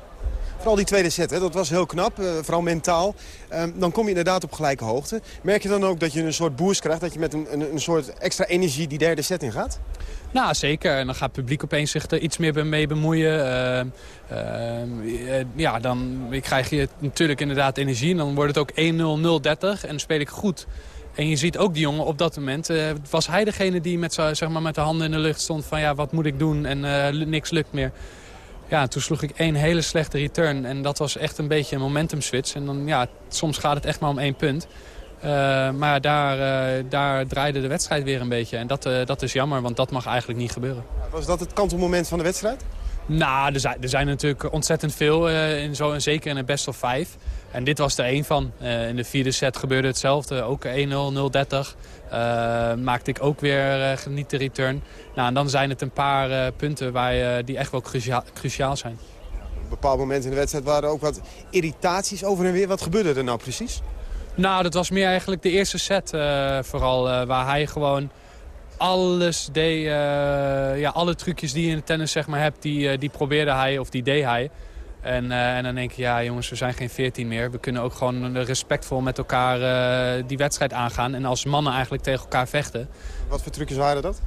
Vooral die tweede set, hè, dat was heel knap, uh, vooral mentaal. Um, dan kom je inderdaad op gelijke hoogte. Merk je dan ook dat je een soort boost krijgt, dat je met een, een, een soort extra energie die derde set in gaat? Nou, zeker. En dan gaat het publiek opeens zich er iets meer mee bemoeien. Uh, uh, ja, dan krijg je natuurlijk inderdaad energie. En dan wordt het ook 1-0, 0-30 en speel ik goed. En je ziet ook die jongen op dat moment, uh, was hij degene die met, zeg maar, met de handen in de lucht stond van ja, wat moet ik doen en niks lukt meer. Ja, toen sloeg ik één hele slechte return. En dat was echt een beetje een momentum switch. En dan, ja, soms gaat het echt maar om één punt. Uh, maar daar, uh, daar draaide de wedstrijd weer een beetje. En dat, uh, dat is jammer, want dat mag eigenlijk niet gebeuren. Was dat het kantelmoment van de wedstrijd? Nou, er zijn, er zijn natuurlijk ontzettend veel, in zo, zeker in een best of vijf. En dit was er één van. in de vierde set gebeurde hetzelfde. Ook 1-0, 0-30. Uh, maakte ik ook weer niet de return. Nou, en dan zijn het een paar punten waar, die echt wel cruciaal, cruciaal zijn. Op een bepaald moment in de wedstrijd waren er ook wat irritaties over en weer. Wat gebeurde er nou precies? Nou, dat was meer eigenlijk de eerste set vooral. waar hij gewoon alles deed. ja, alle trucjes die je in de tennis zeg maar, hebt, die, die probeerde hij of die deed hij. En, uh, en dan denk je, ja jongens, we zijn geen 14 meer. We kunnen ook gewoon respectvol met elkaar die wedstrijd aangaan. En als mannen eigenlijk tegen elkaar vechten. Wat voor trucjes waren dat?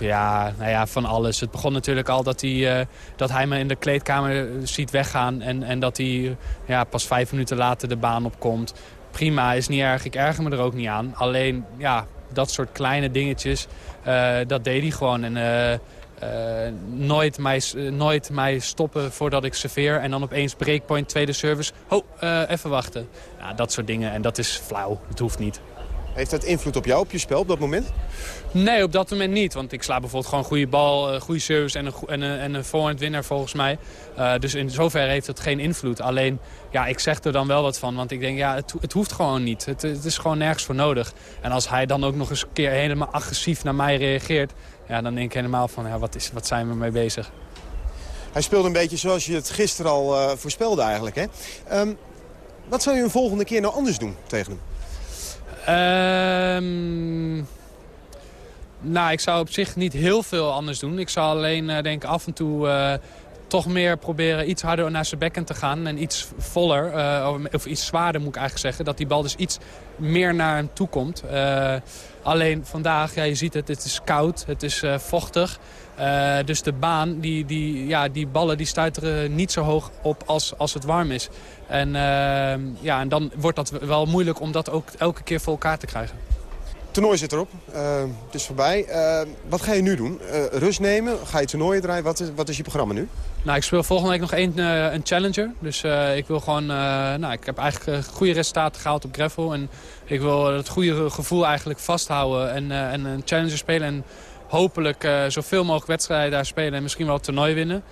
Ja, nou ja, van alles. Het begon natuurlijk al dat hij, uh, dat hij me in de kleedkamer ziet weggaan. En, en dat hij ja, pas vijf minuten later de baan opkomt. Prima, is niet erg. Ik erger me er ook niet aan. Alleen, ja, dat soort kleine dingetjes, dat deed hij gewoon. En uh, nooit, mij, nooit mij stoppen voordat ik serveer. En dan opeens breakpoint, tweede service. Ho, even wachten. Ja, dat soort dingen. En dat is flauw. Het hoeft niet. Heeft dat invloed op jou, op je spel op dat moment? Nee, op dat moment niet. Want ik sla bijvoorbeeld gewoon goede bal, goede service en een, en een, en een forehand winnaar volgens mij. dus in zoverre heeft het geen invloed. Alleen, ja, ik zeg er dan wel wat van. Want ik denk, ja, het, het hoeft gewoon niet. Het, het, is gewoon nergens voor nodig. En als hij dan ook nog eens een keer helemaal agressief naar mij reageert... Ja, dan denk ik helemaal van, ja, wat, is, wat zijn we mee bezig? Hij speelde een beetje zoals je het gisteren al uh, voorspelde eigenlijk. Hè? Um, wat zou je een volgende keer nou anders doen tegen hem? Um, nou, ik zou op zich niet heel veel anders doen. Ik zou alleen, uh, denk af en toe... Uh, toch meer proberen iets harder naar zijn bekken te gaan. En iets voller, uh, of iets zwaarder moet ik eigenlijk zeggen. Dat die bal dus iets meer naar hem toe komt. Alleen vandaag, ja, je ziet het, het is koud, het is vochtig. Dus de baan, die, die, ja, die ballen die stuiteren niet zo hoog op als, als het warm is. En, ja, en dan wordt dat wel moeilijk om dat ook elke keer voor elkaar te krijgen toernooi zit erop. Uh, het is voorbij. Wat ga je nu doen? Rust nemen? Ga je toernooien draaien? Wat is, wat is je programma nu? Nou, ik speel volgende week nog één, een challenger. Dus ik wil gewoon... nou, ik heb eigenlijk goede resultaten gehaald op gravel. En ik wil het goede gevoel eigenlijk vasthouden. En, en een challenger spelen. En hopelijk zoveel mogelijk wedstrijden daar spelen. En misschien wel het toernooi winnen.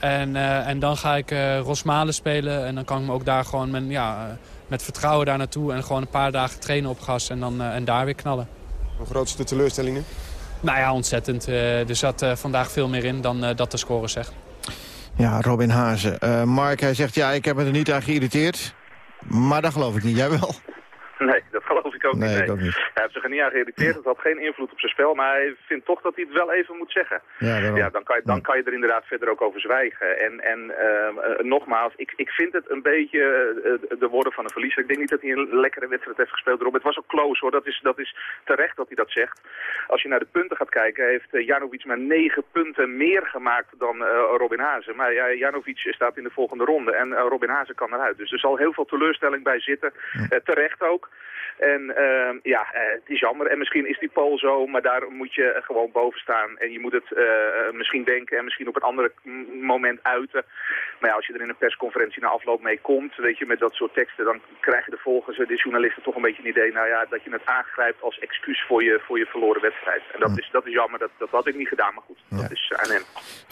En, en dan ga ik Rosmalen spelen. En dan kan ik me ook daar gewoon... Met, ja, met vertrouwen daar naartoe en gewoon een paar dagen trainen op gas en, dan, uh, en daar weer knallen. De grootste teleurstellingen? Nou ja, ontzettend. Uh, er zat uh, vandaag veel meer in dan dat de score zegt. Ja, Robin Hazen. Mark, hij zegt ja, ik heb me er niet aan geïrriteerd. Maar dat geloof ik niet. Jij wel? Nee, dat geloof ik ook nee, niet. Ik ook niet. Hij heeft zich er niet aan geïrriteerd. Het had geen invloed op zijn spel. Maar hij vindt toch dat hij het wel even moet zeggen. Ja, ja dan, kan je, dan kan je er inderdaad verder ook over zwijgen. En, en uh, nogmaals, ik, ik vind het een beetje uh, de woorden van een verliezer. Ik denk niet dat hij een lekkere wedstrijd heeft gespeeld. Rob. Het was ook close hoor. Dat is, dat is terecht dat hij dat zegt. Als je naar de punten gaat kijken, heeft Janovic maar negen punten meer gemaakt dan Robin Hazen. Maar ja, Janovic staat in de volgende ronde en Robin Hazen kan eruit. Dus er zal heel veel teleurstelling bij zitten. terecht ook. En uh, ja, uh, het is jammer. En misschien is die poll zo, maar daar moet je gewoon boven staan. En je moet het uh, misschien denken en misschien op een ander moment uiten. Maar ja, als je er in een persconferentie na afloop mee komt, weet je, met dat soort teksten, dan krijgen de volgers, de journalisten toch een beetje een idee, nou ja, dat je het aangrijpt als excuus voor je, voor je verloren wedstrijd. En dat, is, dat is jammer, dat, dat had ik niet gedaan, maar goed, dat is aan hem.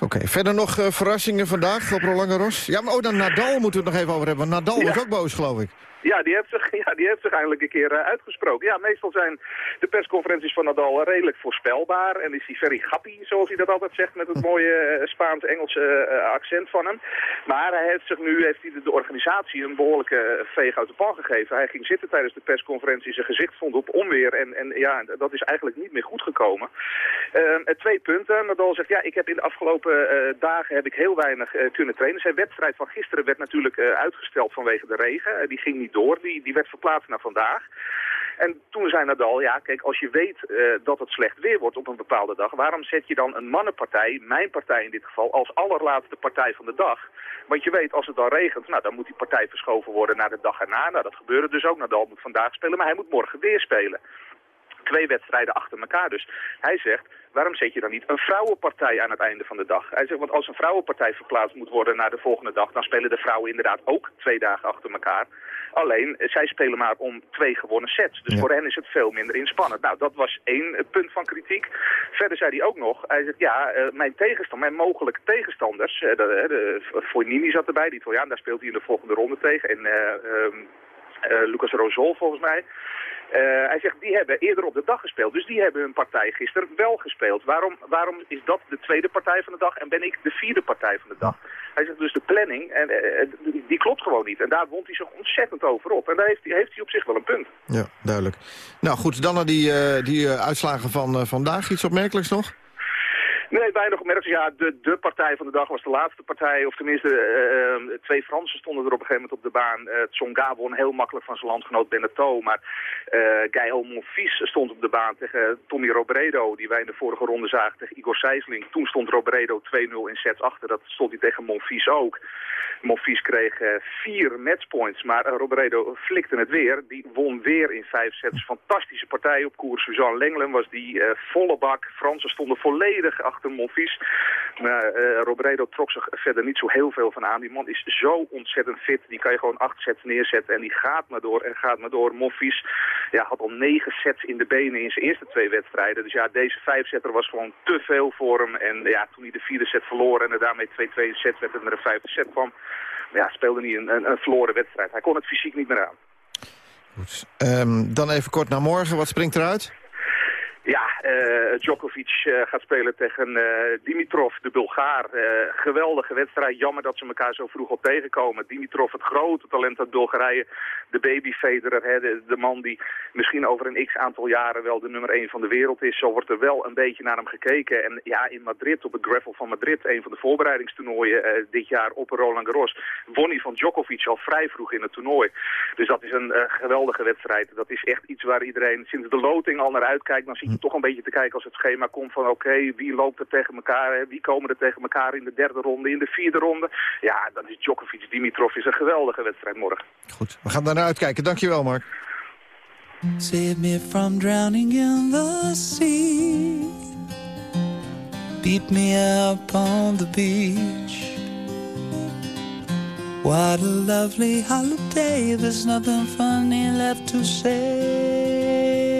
Oké, verder nog verrassingen vandaag op Roland Garros? Ja, maar oh, dan Nadal moeten we het nog even over hebben, Nadal was ook boos, geloof ik. Ja, die heeft zich, ja, die heeft zich eindelijk een keer uh, uitgesproken. Ja, meestal zijn de persconferenties van Nadal redelijk voorspelbaar. En is hij very gappy, zoals hij dat altijd zegt, met het mooie uh, Spaans-Engelse uh, accent van hem. Maar hij heeft zich nu, heeft hij de, organisatie een behoorlijke veeg uit de pan gegeven. Hij ging zitten tijdens de persconferentie, zijn gezicht stond op onweer. En, en ja, dat is eigenlijk niet meer goed gekomen. Ehm, twee punten. Nadal zegt, ja, ik heb in de afgelopen dagen heb ik heel weinig kunnen trainen. Zijn wedstrijd van gisteren werd natuurlijk uitgesteld vanwege de regen. die ging niet door. Die, die werd verplaatst naar vandaag. En toen zei Nadal, ja kijk, als je weet uh, dat het slecht weer wordt op een bepaalde dag... waarom zet je dan een mannenpartij, mijn partij in dit geval, als allerlaatste partij van de dag? Want je weet, als het dan regent, nou, dan moet die partij verschoven worden naar de dag erna. Nou, dat gebeurde dus ook. Nadal moet vandaag spelen, maar hij moet morgen weer spelen twee wedstrijden achter elkaar. Dus hij zegt, waarom zet je dan niet een vrouwenpartij aan het einde van de dag? Hij zegt, want als een vrouwenpartij verplaatst moet worden naar de volgende dag... dan spelen de vrouwen inderdaad ook twee dagen achter elkaar. Alleen, zij spelen maar om twee gewonnen sets. Dus voor hen is het veel minder inspannend. Nou, dat was één punt van kritiek. Verder zei hij ook nog, hij zegt, ja, uh, mijn tegenstander, mijn mogelijke tegenstanders... Uh, de, de, zat erbij, die Italiaan, daar speelt hij in de volgende ronde tegen. En uh, Lucas Rosol volgens mij. Uh, hij zegt, die hebben eerder op de dag gespeeld. Dus die hebben hun partij gisteren wel gespeeld. Waarom, waarom is dat de tweede partij van de dag en ben ik de vierde partij van de dag? Hij zegt dus de planning, en, uh, die klopt gewoon niet. En daar wond hij zich ontzettend over op. En daar heeft hij, heeft hij op zich wel een punt. Ja, duidelijk. Nou goed, dan naar die, die uitslagen van vandaag. Iets opmerkelijks nog? Nee, weinig opmerkelijk. Ja, de, de partij van de dag was de laatste partij. Of tenminste, uh, twee Fransen stonden er op een gegeven moment op de baan. Uh, Tsonga won heel makkelijk van zijn landgenoot Beneteau. Maar uh, Gaël Monfils stond op de baan tegen Tommy Robredo. Die wij in de vorige ronde zagen tegen Igor Sijsling. Toen stond Robredo 2-0 in sets achter. Dat stond hij tegen Monfils ook. Monfils kreeg vier matchpoints. Maar Robredo flikte het weer. Die won weer in vijf sets. Fantastische partij op koers. Suzanne Lenglen was die volle bak. Fransen stonden volledig achter achter Monfils. Maar uh, Robredo trok zich verder niet zo heel veel van aan. Die man is zo ontzettend fit. Die kan je gewoon acht sets neerzetten en die gaat maar door en gaat maar door. Monfils ja, had al negen sets in de benen in zijn eerste twee wedstrijden. Dus ja, deze vijfzetter was gewoon te veel voor hem. En ja, toen hij de vierde set verloor en er daarmee 2-2 set werd en er een vijfde set kwam... Ja, speelde hij een, een, een verloren wedstrijd. Hij kon het fysiek niet meer aan. Goed. Um, dan even kort naar morgen. Wat springt eruit? Ja, uh, Djokovic uh, gaat spelen tegen uh, Dimitrov, de Bulgaar. geweldige wedstrijd. Jammer dat ze elkaar zo vroeg op tegenkomen. Dimitrov, het grote talent uit Bulgarije. De baby Federer, hè, de, man die misschien over een x-aantal jaren wel de nummer 1 van de wereld is. Zo wordt er wel een beetje naar hem gekeken. En ja, in Madrid, op het gravel van Madrid, een van de voorbereidingstoernooien dit jaar op Roland Garros, won van Djokovic al vrij vroeg in het toernooi. Dus dat is een geweldige wedstrijd. Dat is echt iets waar iedereen sinds de loting al naar uitkijkt. Dan zie toch een beetje te kijken als het schema komt van oké, wie loopt er tegen elkaar, hè? wie komen er tegen elkaar in de derde ronde, in de vierde ronde. Ja, dan is Djokovic, Dimitrov is een geweldige wedstrijd morgen. Goed, we gaan daarnaar uitkijken. Dankjewel Mark. Save me from drowning in the sea Beat me up on the beach What a lovely holiday There's nothing funny left to say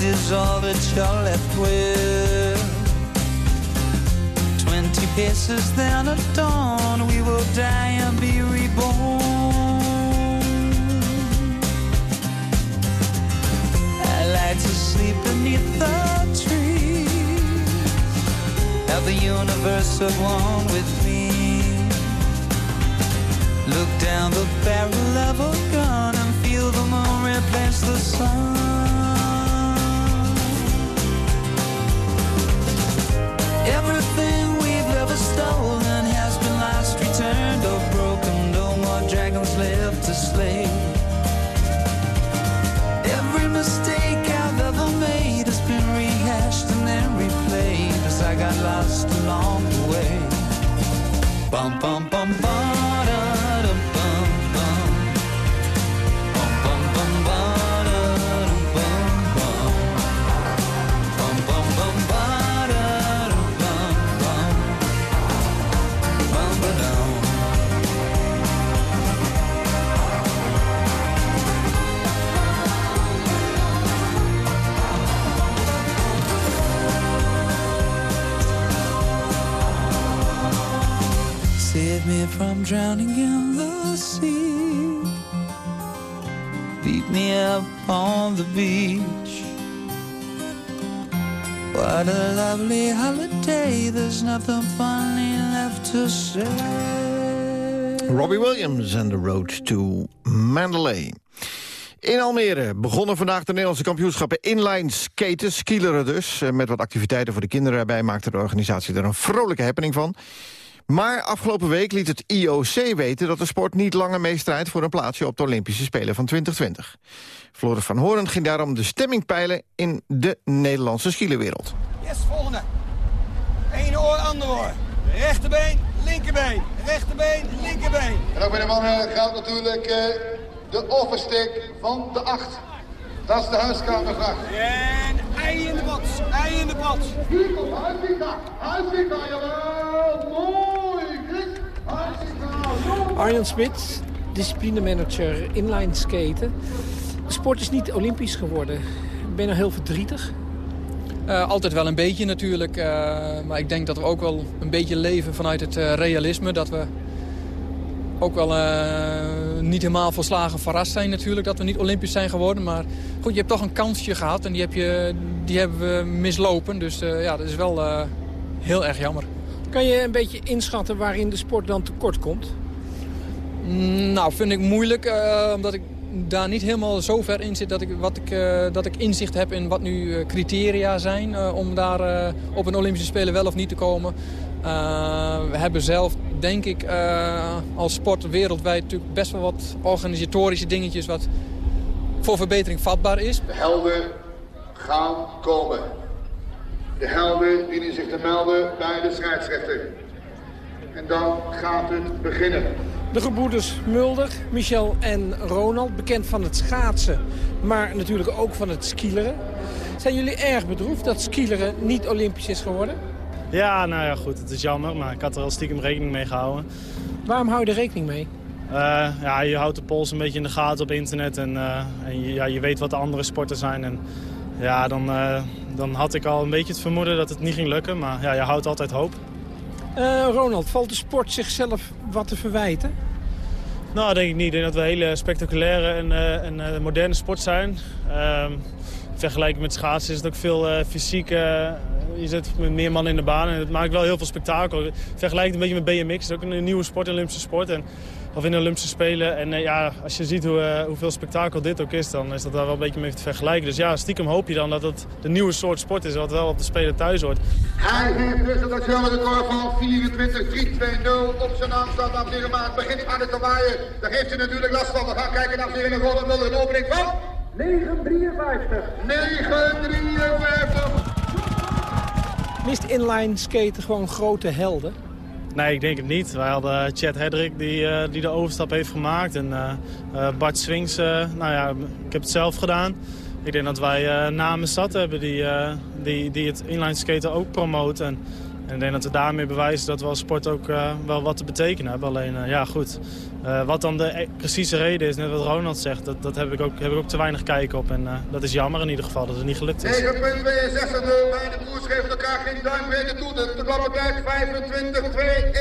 The is all that you're left with. Twenty paces, then at dawn, we will die and be reborn. I like to sleep beneath the trees. Have the universe at one with me. Look down the barrel of a gun and feel the moon replace the sun. Lost we've turned or broken, no more dragons left to slay. Every mistake I've ever made has been rehashed and then replayed since I got lost along the way. Bum bum bum bum. Robbie Williams and the Road to Mandalay. In Almere begonnen vandaag de Nederlandse kampioenschappen inline skaten, skileren dus. Met wat activiteiten voor de kinderen erbij maakte de organisatie er een vrolijke happening van. Maar afgelopen week liet het IOC weten dat de sport niet langer meestrijdt voor een plaatsje op de Olympische Spelen van 2020. Floris van Hoorn ging daarom de stemming peilen in de Nederlandse skielerwereld. Yes, volgende. Eén oor, ander oor. Rechterbeen, linkerbeen. Rechterbeen, linkerbeen. En ook bij de mannen geldt natuurlijk uh, de oversteek van de acht. Dat is de huiskamervraag. En ei in de bots, ei in de bots. Hier komt Huisika, Huisika, jawel, mooi, Chris. Arjan Smit, disciplinemanager inline skaten. De sport is niet olympisch geworden. Ben je nou heel verdrietig? Uh, altijd wel een beetje natuurlijk. Uh, maar ik denk dat we ook wel een beetje leven vanuit het uh, realisme. Dat we ook wel niet helemaal volslagen verrast zijn natuurlijk dat we niet olympisch zijn geworden. Maar goed, je hebt toch een kansje gehad en die, heb je, die hebben we mislopen. Dus ja, dat is wel heel erg jammer. Kan je een beetje inschatten waarin de sport dan tekort komt? Mm, nou, vind ik moeilijk, omdat ik daar niet helemaal zo ver in zit dat ik, wat ik, uh, dat ik inzicht heb in wat nu uh, criteria zijn uh, om daar op een Olympische Spelen wel of niet te komen. we hebben zelf, denk ik, als sport wereldwijd natuurlijk best wel wat organisatorische dingetjes wat voor verbetering vatbaar is. De helden gaan komen. De helden dienen zich te melden bij de scheidsrechter. En dan gaat het beginnen. De gebroeders Mulder, Michel en Ronald, bekend van het schaatsen, maar natuurlijk ook van het skileren. Zijn jullie erg bedroefd dat skileren niet olympisch is geworden? Ja, nou ja, goed, het is jammer, maar ik had er al stiekem rekening mee gehouden. Waarom hou je er rekening mee? Uh, ja, je houdt de pols een beetje in de gaten op internet en, uh, en je, ja, je weet wat de andere sporten zijn. En ja, dan, uh, dan had ik al een beetje het vermoeden dat het niet ging lukken, maar ja, je houdt altijd hoop. Uh, Ronald, valt de sport zichzelf wat te verwijten? Nou, denk ik niet. Ik denk dat we een hele spectaculaire en, uh, en uh, moderne sport zijn. Vergelijking met schaatsen is het ook veel fysiek. je zit met meer mannen in de baan en het maakt wel heel veel spektakel. Vergelijk een beetje met BMX. Het is ook een nieuwe sport, een Olympische sport. En of in de Olympische Spelen. En uh, ja, als je ziet hoe, uh, hoeveel spektakel dit ook is, dan is dat daar wel een beetje mee te vergelijken. Dus ja, stiekem hoop je dan dat het de nieuwe soort sport is, wat wel op de Spelen thuis hoort. Hij heeft dus het nationale record van 24-3-2-0 op zijn naam staan, dames en heren. Maar het begint aan het te waaien. Daar heeft hij natuurlijk last van. We gaan kijken naar de Ronald Mulder. Een opening van... 9-53. 9-53. Mist inline skaten gewoon grote helden? Nee, ik denk het niet. Wij hadden Chad Hedrick die, uh, die de overstap heeft gemaakt. En uh, uh, Bart Swings, nou ja, ik heb het zelf gedaan. Ik denk dat wij namen zat hebben die, die, die het inline skaten ook promoten. En, ik denk dat we daarmee bewijzen dat we als sport ook wel wat te betekenen hebben. Alleen, ja goed, uh, wat dan de e- precieze reden is, net wat Ronald zegt, dat, dat heb, ik ook, heb ik ook te weinig kijk op. En uh, dat is jammer in ieder geval, dat het niet gelukt is. 9.62, beide broers geven elkaar geen duim weten toe. De, de klappertijd 25, 2, 1,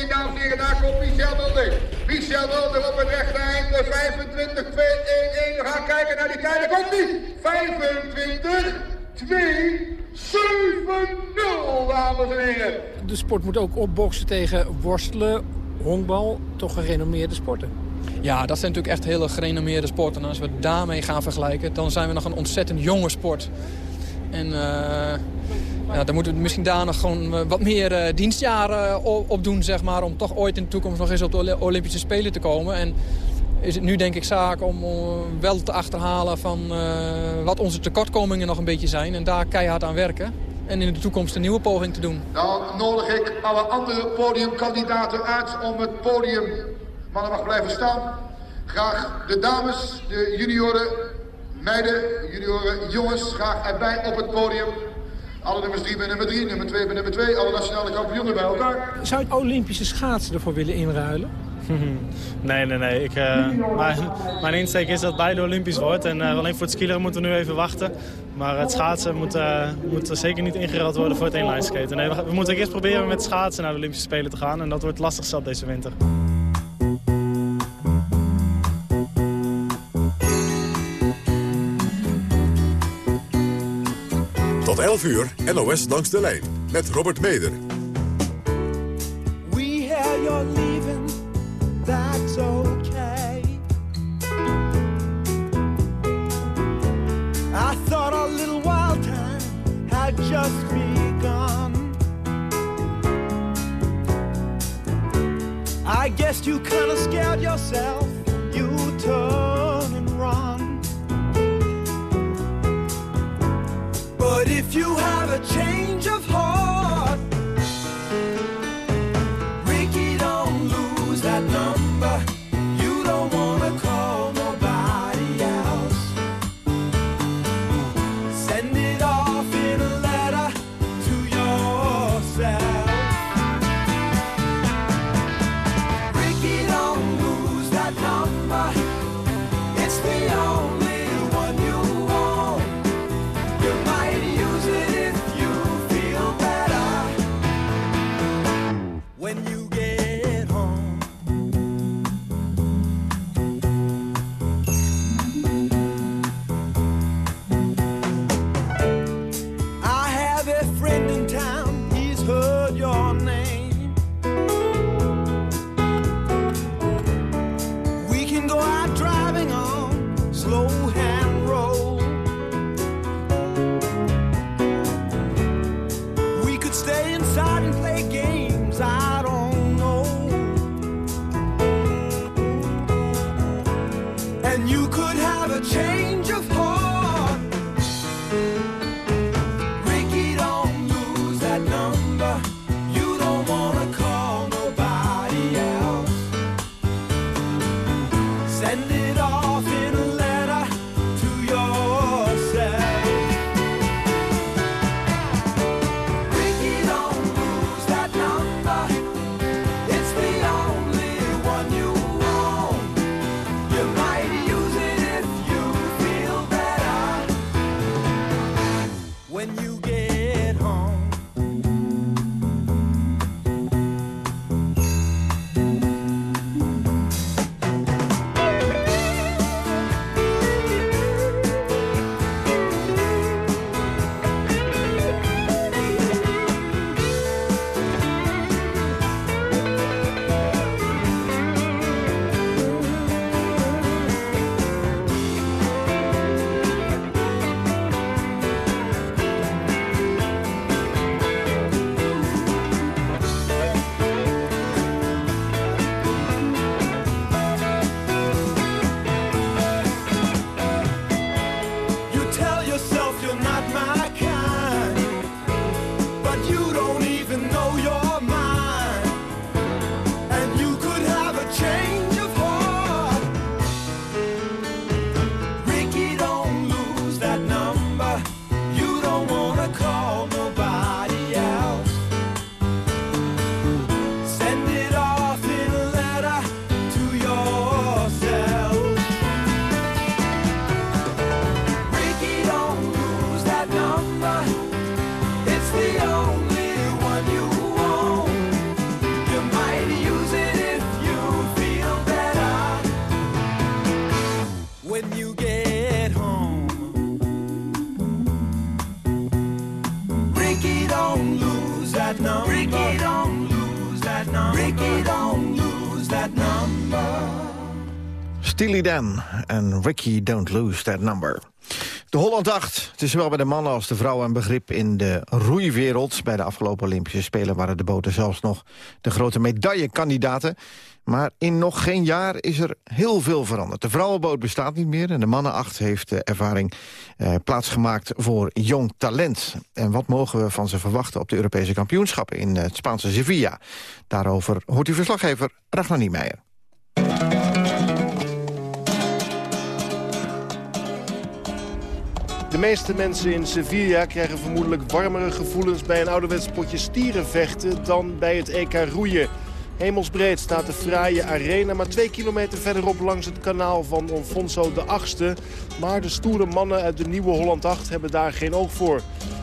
1, dames en. Daar komt Michel Mulder. Michel Mulder op het rechte eind, 25, 2, 1, 1. We gaan kijken naar die tijden. Komt die? 25, 2, 7-0, dames en heren. De sport moet ook opboksen tegen worstelen, honkbal, toch gerenommeerde sporten. Ja, dat zijn natuurlijk echt hele gerenommeerde sporten. En als we daarmee gaan vergelijken, dan zijn we nog een ontzettend jonge sport. En uh, ja, dan moeten we misschien daar nog gewoon eh, wat meer uh, dienstjaren op doen, zeg maar. Om toch ooit in de toekomst nog eens op de Olympische Spelen te komen. En is het nu denk ik zaak om wel te achterhalen van wat onze tekortkomingen nog een beetje zijn. En daar keihard aan werken en in de toekomst een nieuwe poging te doen. Dan nodig ik alle andere podiumkandidaten uit om het podium... Mannen mag blijven staan. Graag de dames, de junioren, meiden, junioren, jongens, graag erbij op het podium. Alle nummers 3 bij nummer 3, nummer 2 bij nummer 2, alle nationale kampioenen bij elkaar. Zou je Olympische schaatsen ervoor willen inruilen? nee, nee, nee. Ik, uh, mijn, mijn insteek is dat beide Olympisch wordt. En uh, alleen voor het skileren moeten we nu even wachten. Maar het schaatsen moet, uh, moet zeker niet ingeruild worden voor het inline skaten. Nee, we, we, moeten eerst proberen met schaatsen naar de Olympische Spelen te gaan. En dat wordt lastig zat deze winter. Tot 11 uur, NOS langs de lijn. Met Robert Meder. We have your leaving, that's okay. I thought our little wild time had just begun. I guess you kind of scared yourself. You turn and run. But if you have a change of heart, and Ricky, don't lose that number. Ricky, don't lose that number. Ricky, don't lose that number. Steely Dan en Ricky Don't Lose That Number. De Holland 8. Het is zowel bij de mannen als de vrouwen een begrip in de roeiwereld. Bij de afgelopen Olympische Spelen waren de boten zelfs nog de grote medaillekandidaten. Maar in nog geen jaar is er heel veel veranderd. De vrouwenboot bestaat niet meer en de mannen 8 heeft de ervaring eh, plaatsgemaakt voor jong talent. En wat mogen we van ze verwachten op de Europese kampioenschappen in het Spaanse Sevilla? Daarover hoort u verslaggever Ragnar Niemeyer. De meeste mensen in Sevilla krijgen vermoedelijk warmere gevoelens bij een ouderwets potje stierenvechten dan bij het EK roeien. Hemelsbreed staat de fraaie arena, maar twee kilometer verderop langs het kanaal van Alfonso de Achtste. Maar de stoere mannen uit de nieuwe Holland 8 hebben daar geen oog voor.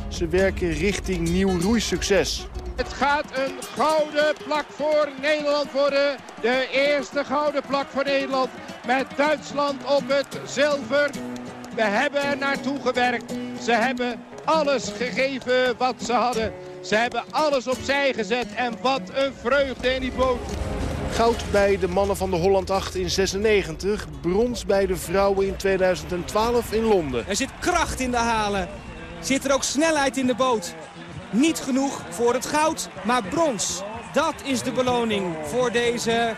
Ze werken richting nieuw roeisucces. Het gaat een gouden plak voor Nederland worden. De eerste gouden plak voor Nederland met Duitsland op het zilver. We hebben er naartoe gewerkt. Ze hebben alles gegeven wat ze hadden. Ze hebben alles opzij gezet en wat een vreugde in die boot. Goud bij de mannen van de Holland 8 in 96. Brons bij de vrouwen in 2012 in Londen. Er zit kracht in de halen. Zit er ook snelheid in de boot. Niet genoeg voor het goud, maar brons. Dat is de beloning voor deze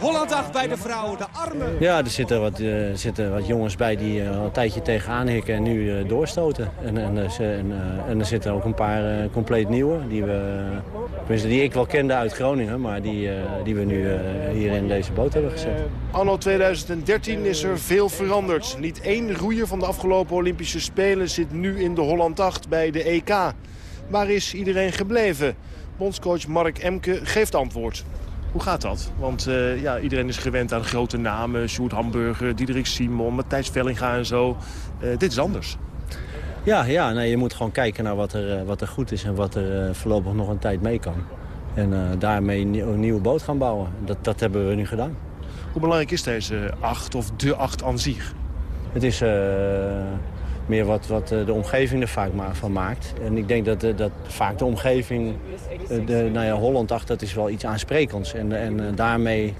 Holland 8 bij de vrouwen. De armen. Ja, er zitten wat, eh, zitten wat jongens bij die eh, al een tijdje tegenaan hikken en nu eh, doorstoten. En, en, ze- en, eh, en er zitten ook een paar eh, compleet nieuwe die, we, tenminste, die ik wel kende uit Groningen, maar die, eh, die we nu eh, hier in deze boot hebben gezet. Anno 2013 is er veel veranderd. Niet één roeier van de afgelopen Olympische Spelen zit nu in de Holland 8 bij de EK. Waar is iedereen gebleven? Bondscoach Mark Emke geeft antwoord. Hoe gaat dat? Want eh, ja, iedereen is gewend aan grote namen. Sjoerd Hamburger, Diederik Simon, Matthijs Vellinga en zo. Eh, dit is anders. Ja, ja nee, je moet gewoon kijken naar wat er, eh, wat er goed is en wat er voorlopig nog een tijd mee kan. En daarmee een, nieuw- een nieuwe boot gaan bouwen. Dat, dat hebben we nu gedaan. Hoe belangrijk is deze acht of de acht aan zich? Het is meer wat, wat eh, de omgeving er vaak maar van maakt. En ik denk dat, eh, dat vaak de omgeving, eh, de, nou ja, Holland 8, dat is wel iets aansprekends. En, en daarmee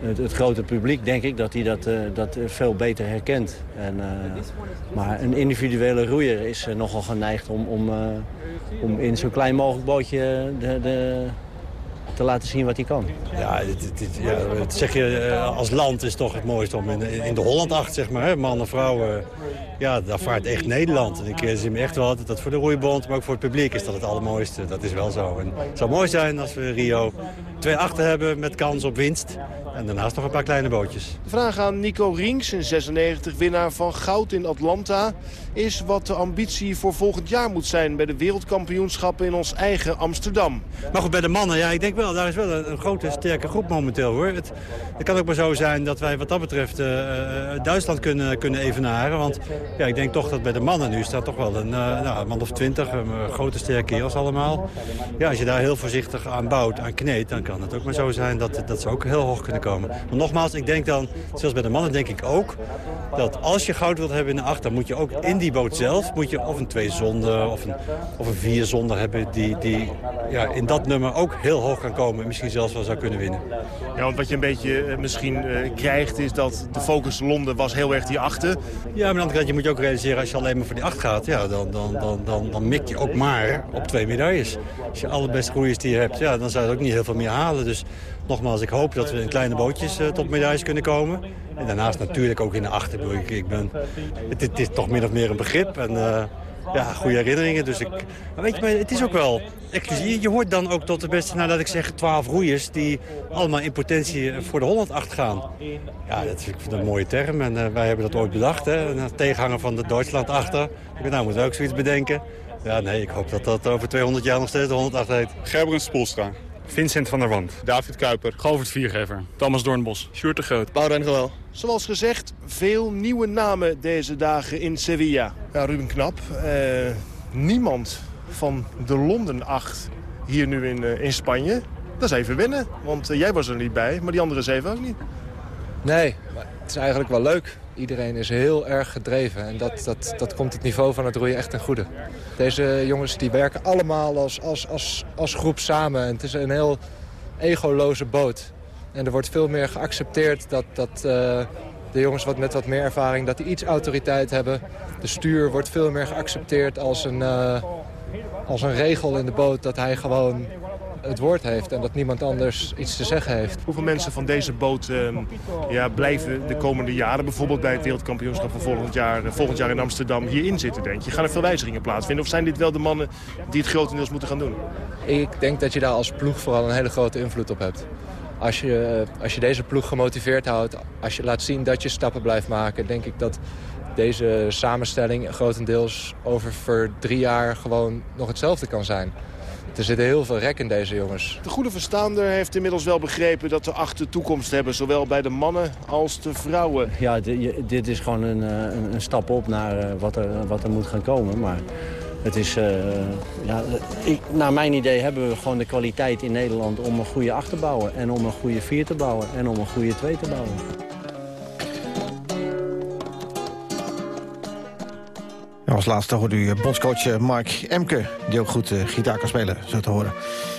het, grote publiek, denk ik, dat hij dat, dat veel beter herkent. En, maar een individuele roeier is nogal geneigd om, om, om in zo'n klein mogelijk bootje de, de, te laten zien wat hij kan. Ja, het zeg je, als land is toch het mooiste om in, in de Holland acht, zeg maar. Hè? Mannen, vrouwen, ja, daar vaart echt Nederland. En ik zie me echt wel dat voor de roeibond, maar ook voor het publiek is dat het allermooiste. Dat is wel zo. En het zou mooi zijn als we Rio twee achten hebben met kans op winst. En daarnaast nog een paar kleine bootjes. De vraag aan Nico Rings, een 96 winnaar van goud in Atlanta... is wat de ambitie voor volgend jaar moet zijn... bij de wereldkampioenschappen in ons eigen Amsterdam. Maar goed, bij de mannen, ja, ik denk wel, daar is wel een, grote, sterke groep momenteel. hoor. Het, het, kan ook maar zo zijn dat wij wat dat betreft uh, Duitsland kunnen, kunnen evenaren. Want ja, ik denk toch dat bij de mannen nu staat toch wel een, uh, nou, man of twintig... grote sterke kerels allemaal. Ja, als je daar heel voorzichtig aan bouwt, aan kneedt... dan kan het ook maar zo zijn dat, dat ze ook heel hoog kunnen komen. Maar nogmaals, ik denk dan, zoals bij de mannen denk ik ook... dat als je goud wilt hebben in de acht... dan moet je ook in die boot zelf... moet je of een twee zonder of een, of een vier zonder hebben... die, die ja, in dat nummer ook heel hoog kan komen... en misschien zelfs wel zou kunnen winnen. Ja, want wat je een beetje uh, misschien uh, krijgt... is dat de focus Londen was heel erg die achten. Ja, maar aan de andere kant, je moet je ook realiseren... als je alleen maar voor die acht gaat... Ja, dan, dan, dan, dan, dan mik je ook maar op twee medailles. Als je alle beste groeiers die je hebt... Ja, dan zou je ook niet heel veel meer halen. Dus nogmaals, ik hoop dat we in kleine bootjes uh, tot medailles kunnen komen. En daarnaast natuurlijk ook in de achterboek. Ik, ben, het, is toch min of meer een begrip. En uh, ja, goede herinneringen. Dus ik, maar weet je, maar het is ook wel exclusief. Je hoort dan ook tot de beste, nou, dat ik zeg, twaalf roeiers... die allemaal in potentie voor de Holland 8 gaan. Ja, dat vind ik een mooie term. En wij hebben dat ooit bedacht, hè. Een tegenhanger van de Duitsland achter. Ik nou, moeten we ook zoiets bedenken. Ja, nee, ik hoop dat dat over 200 jaar nog steeds de 108 heet. Gerbrand Spoelstra. Vincent van der Wand. David Kuiper. Govert Viergever. Thomas Doornbos. Sjoerd de Groot. Boudewijn Gewel. Zoals gezegd, veel nieuwe namen deze dagen in Sevilla. Ja, Ruben Knap, eh, niemand van de Londen 8 hier nu in, uh, in Spanje. Dat is even winnen, want uh, jij was er niet bij, maar die andere zeven ook niet. Nee, maar het is eigenlijk wel leuk. Iedereen is heel erg gedreven en dat, dat, dat komt het niveau van het roeien echt ten goede. Deze jongens die werken allemaal als, als, als, als groep samen. En het is een heel egoloze boot. En er wordt veel meer geaccepteerd dat, dat uh, de jongens wat, met wat meer ervaring... dat die iets autoriteit hebben. De stuur wordt veel meer geaccepteerd als een, uh, als een regel in de boot... dat hij gewoon het woord heeft en dat niemand anders iets te zeggen heeft. Hoeveel mensen van deze boot uh, ja, blijven de komende jaren... bijvoorbeeld bij het wereldkampioenschap van volgend jaar, uh, volgend jaar in Amsterdam hierin zitten, denk je? Gaan er veel wijzigingen plaatsvinden? Of zijn dit wel de mannen die het grotendeels moeten gaan doen? Ik denk dat je daar als ploeg vooral een hele grote invloed op hebt. Als je, als je deze ploeg gemotiveerd houdt, als je laat zien dat je stappen blijft maken... denk ik dat deze samenstelling grotendeels over voor drie jaar gewoon nog hetzelfde kan zijn. Er zitten heel veel rek in deze jongens. De goede verstaander heeft inmiddels wel begrepen dat de achter toekomst hebben. Zowel bij de mannen als de vrouwen. Ja, dit is gewoon een, een, een stap op naar wat er, wat er moet gaan komen. Maar het is, uh, ja, ik, naar mijn idee hebben we gewoon de kwaliteit in Nederland om een goede acht te bouwen. En om een goede vier te bouwen. En om een goede twee te bouwen. Als laatste hoorde u bondscoach Mark Emke, die ook goed uh, gitaar kan spelen, zo te horen.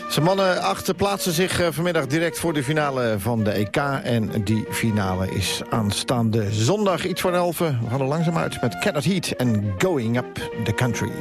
Zijn mannen achter plaatsen zich vanmiddag direct voor de finale van de EK. En die finale is aanstaande zondag iets voor elf. We gaan er langzaam uit met Cannot Heat en Going Up the Country.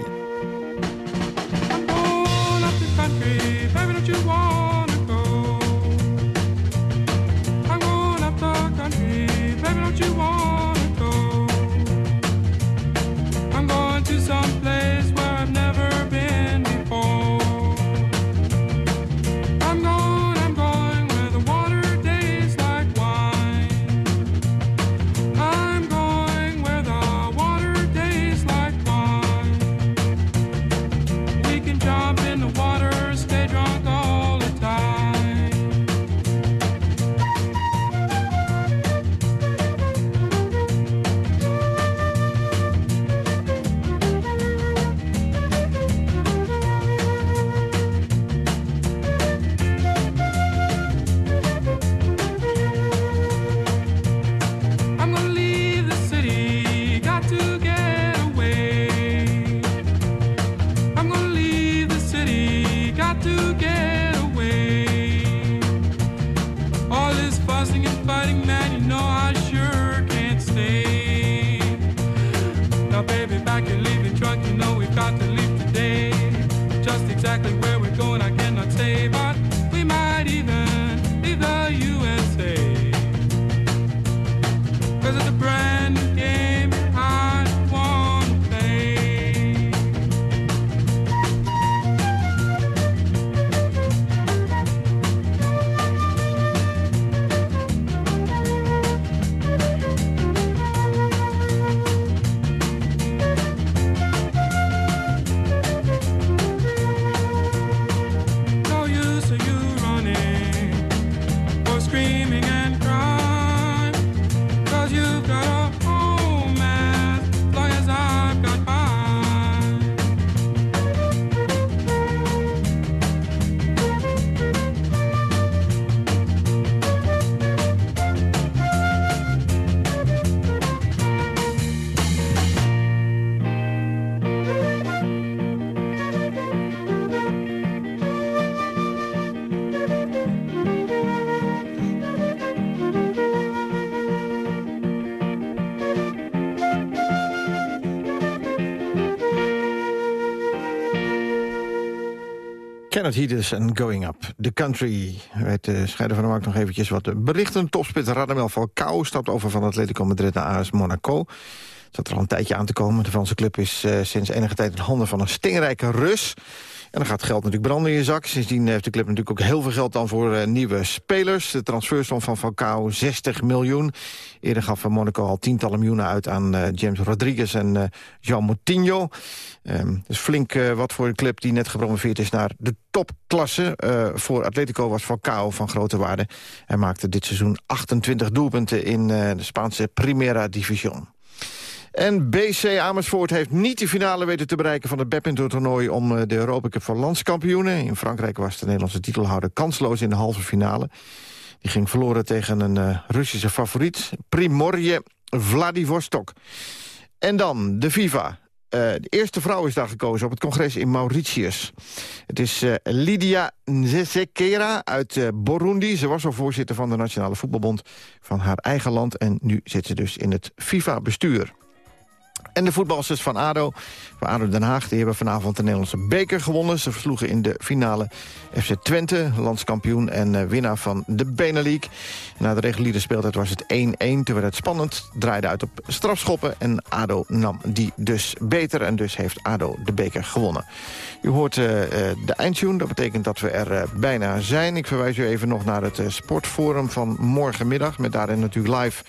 Heeders en Going Up the Country. Weet uh, scheiden van de markt nog eventjes wat berichten. Topspit Radamel Falcao stapt over van Atletico Madrid naar AS Monaco. Zat er al een tijdje aan te komen. De Franse club is uh, sinds enige tijd in handen van een stingrijke Rus. En dan gaat geld natuurlijk branden in je zak. Sindsdien heeft de club natuurlijk ook heel veel geld dan voor uh, nieuwe spelers. De transfersom van Falcao 60 miljoen. Eerder gaf Monaco al tientallen miljoenen uit aan uh, James Rodriguez en uh, Jean Moutinho. Um, dus flink wat voor een club die net gepromoveerd is naar de topklasse. voor Atletico was Falcao van grote waarde. Hij maakte dit seizoen 28 doelpunten in de Spaanse Primera Division. En BC Amersfoort heeft niet de finale weten te bereiken... van het badminton-toernooi om eh, de Europa Cup voor landskampioenen. In Frankrijk was de Nederlandse titelhouder kansloos in de halve finale. Die ging verloren tegen een uh, Russische favoriet, Primorje Vladivostok. En dan de FIFA. Uh, de eerste vrouw is daar gekozen op het congres in Mauritius. Het is Lydia Nzesekera uit uh, Burundi. Ze was al voorzitter van de Nationale Voetbalbond van haar eigen land... en nu zit ze dus in het FIFA-bestuur. En de voetbalsters van ADO, van ADO Den Haag... die hebben vanavond de Nederlandse beker gewonnen. Ze versloegen in de finale FC Twente, landskampioen en uh, winnaar van de Benelink. Na de reguliere speeltijd was het 1-1. Toen werd het spannend, draaide uit op strafschoppen... en ADO nam die dus beter en dus heeft ADO de beker gewonnen. U hoort uh, de eindtune, dat betekent dat we er bijna zijn. Ik verwijs u even nog naar het sportforum van morgenmiddag... met daarin natuurlijk live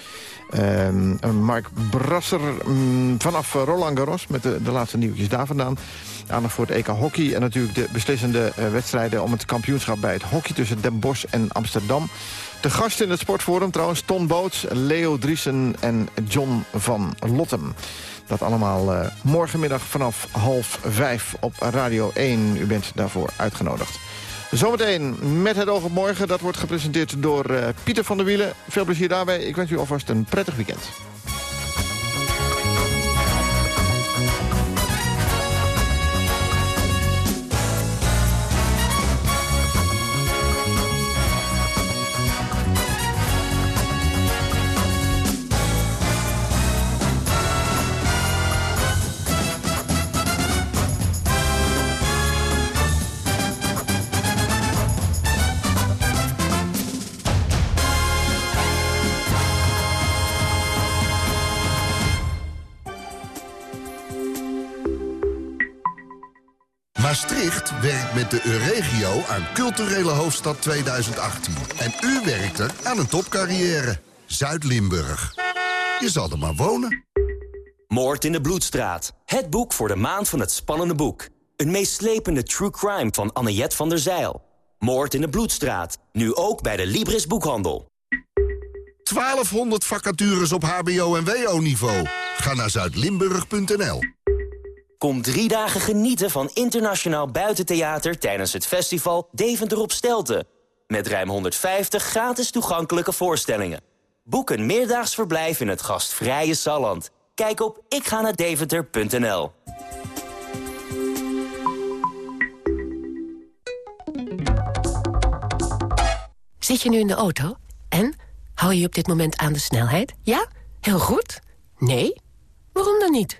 Mark Brasser um, vanaf Roland Garros met de, de laatste nieuwtjes daar vandaan. Aandacht voor het EK Hockey en natuurlijk de beslissende uh, wedstrijden... om het kampioenschap bij het hockey tussen Den Bosch en Amsterdam. De gasten in het sportforum trouwens Ton Boots, Leo Driesen en John van Lottem. Dat allemaal uh, morgenmiddag vanaf half vijf op Radio 1. U bent daarvoor uitgenodigd. Zometeen met het oog op morgen. Dat wordt gepresenteerd door uh, Pieter van der Wielen. Veel plezier daarbij. Ik wens u alvast een prettig weekend. Maastricht werkt met de Euregio aan Culturele Hoofdstad 2018. En u werkt er aan een topcarrière. Zuid-Limburg. Je zal er maar wonen. Moord in de Bloedstraat. Het boek voor de maand van het spannende boek. Een meeslepende true crime van Anniette van der Zeil. Moord in de Bloedstraat. Nu ook bij de Libris Boekhandel. 1200 vacatures op hbo- en wo-niveau. Ga naar zuidlimburg.nl. Kom drie dagen genieten van internationaal buitentheater... tijdens het festival Deventer op Stelten. Met ruim 150 gratis toegankelijke voorstellingen. Boek een meerdaags verblijf in het gastvrije Salland. Kijk op ikga Zit je nu in de auto? En? Hou je op dit moment aan de snelheid? Ja? Heel goed? Nee? Waarom dan niet?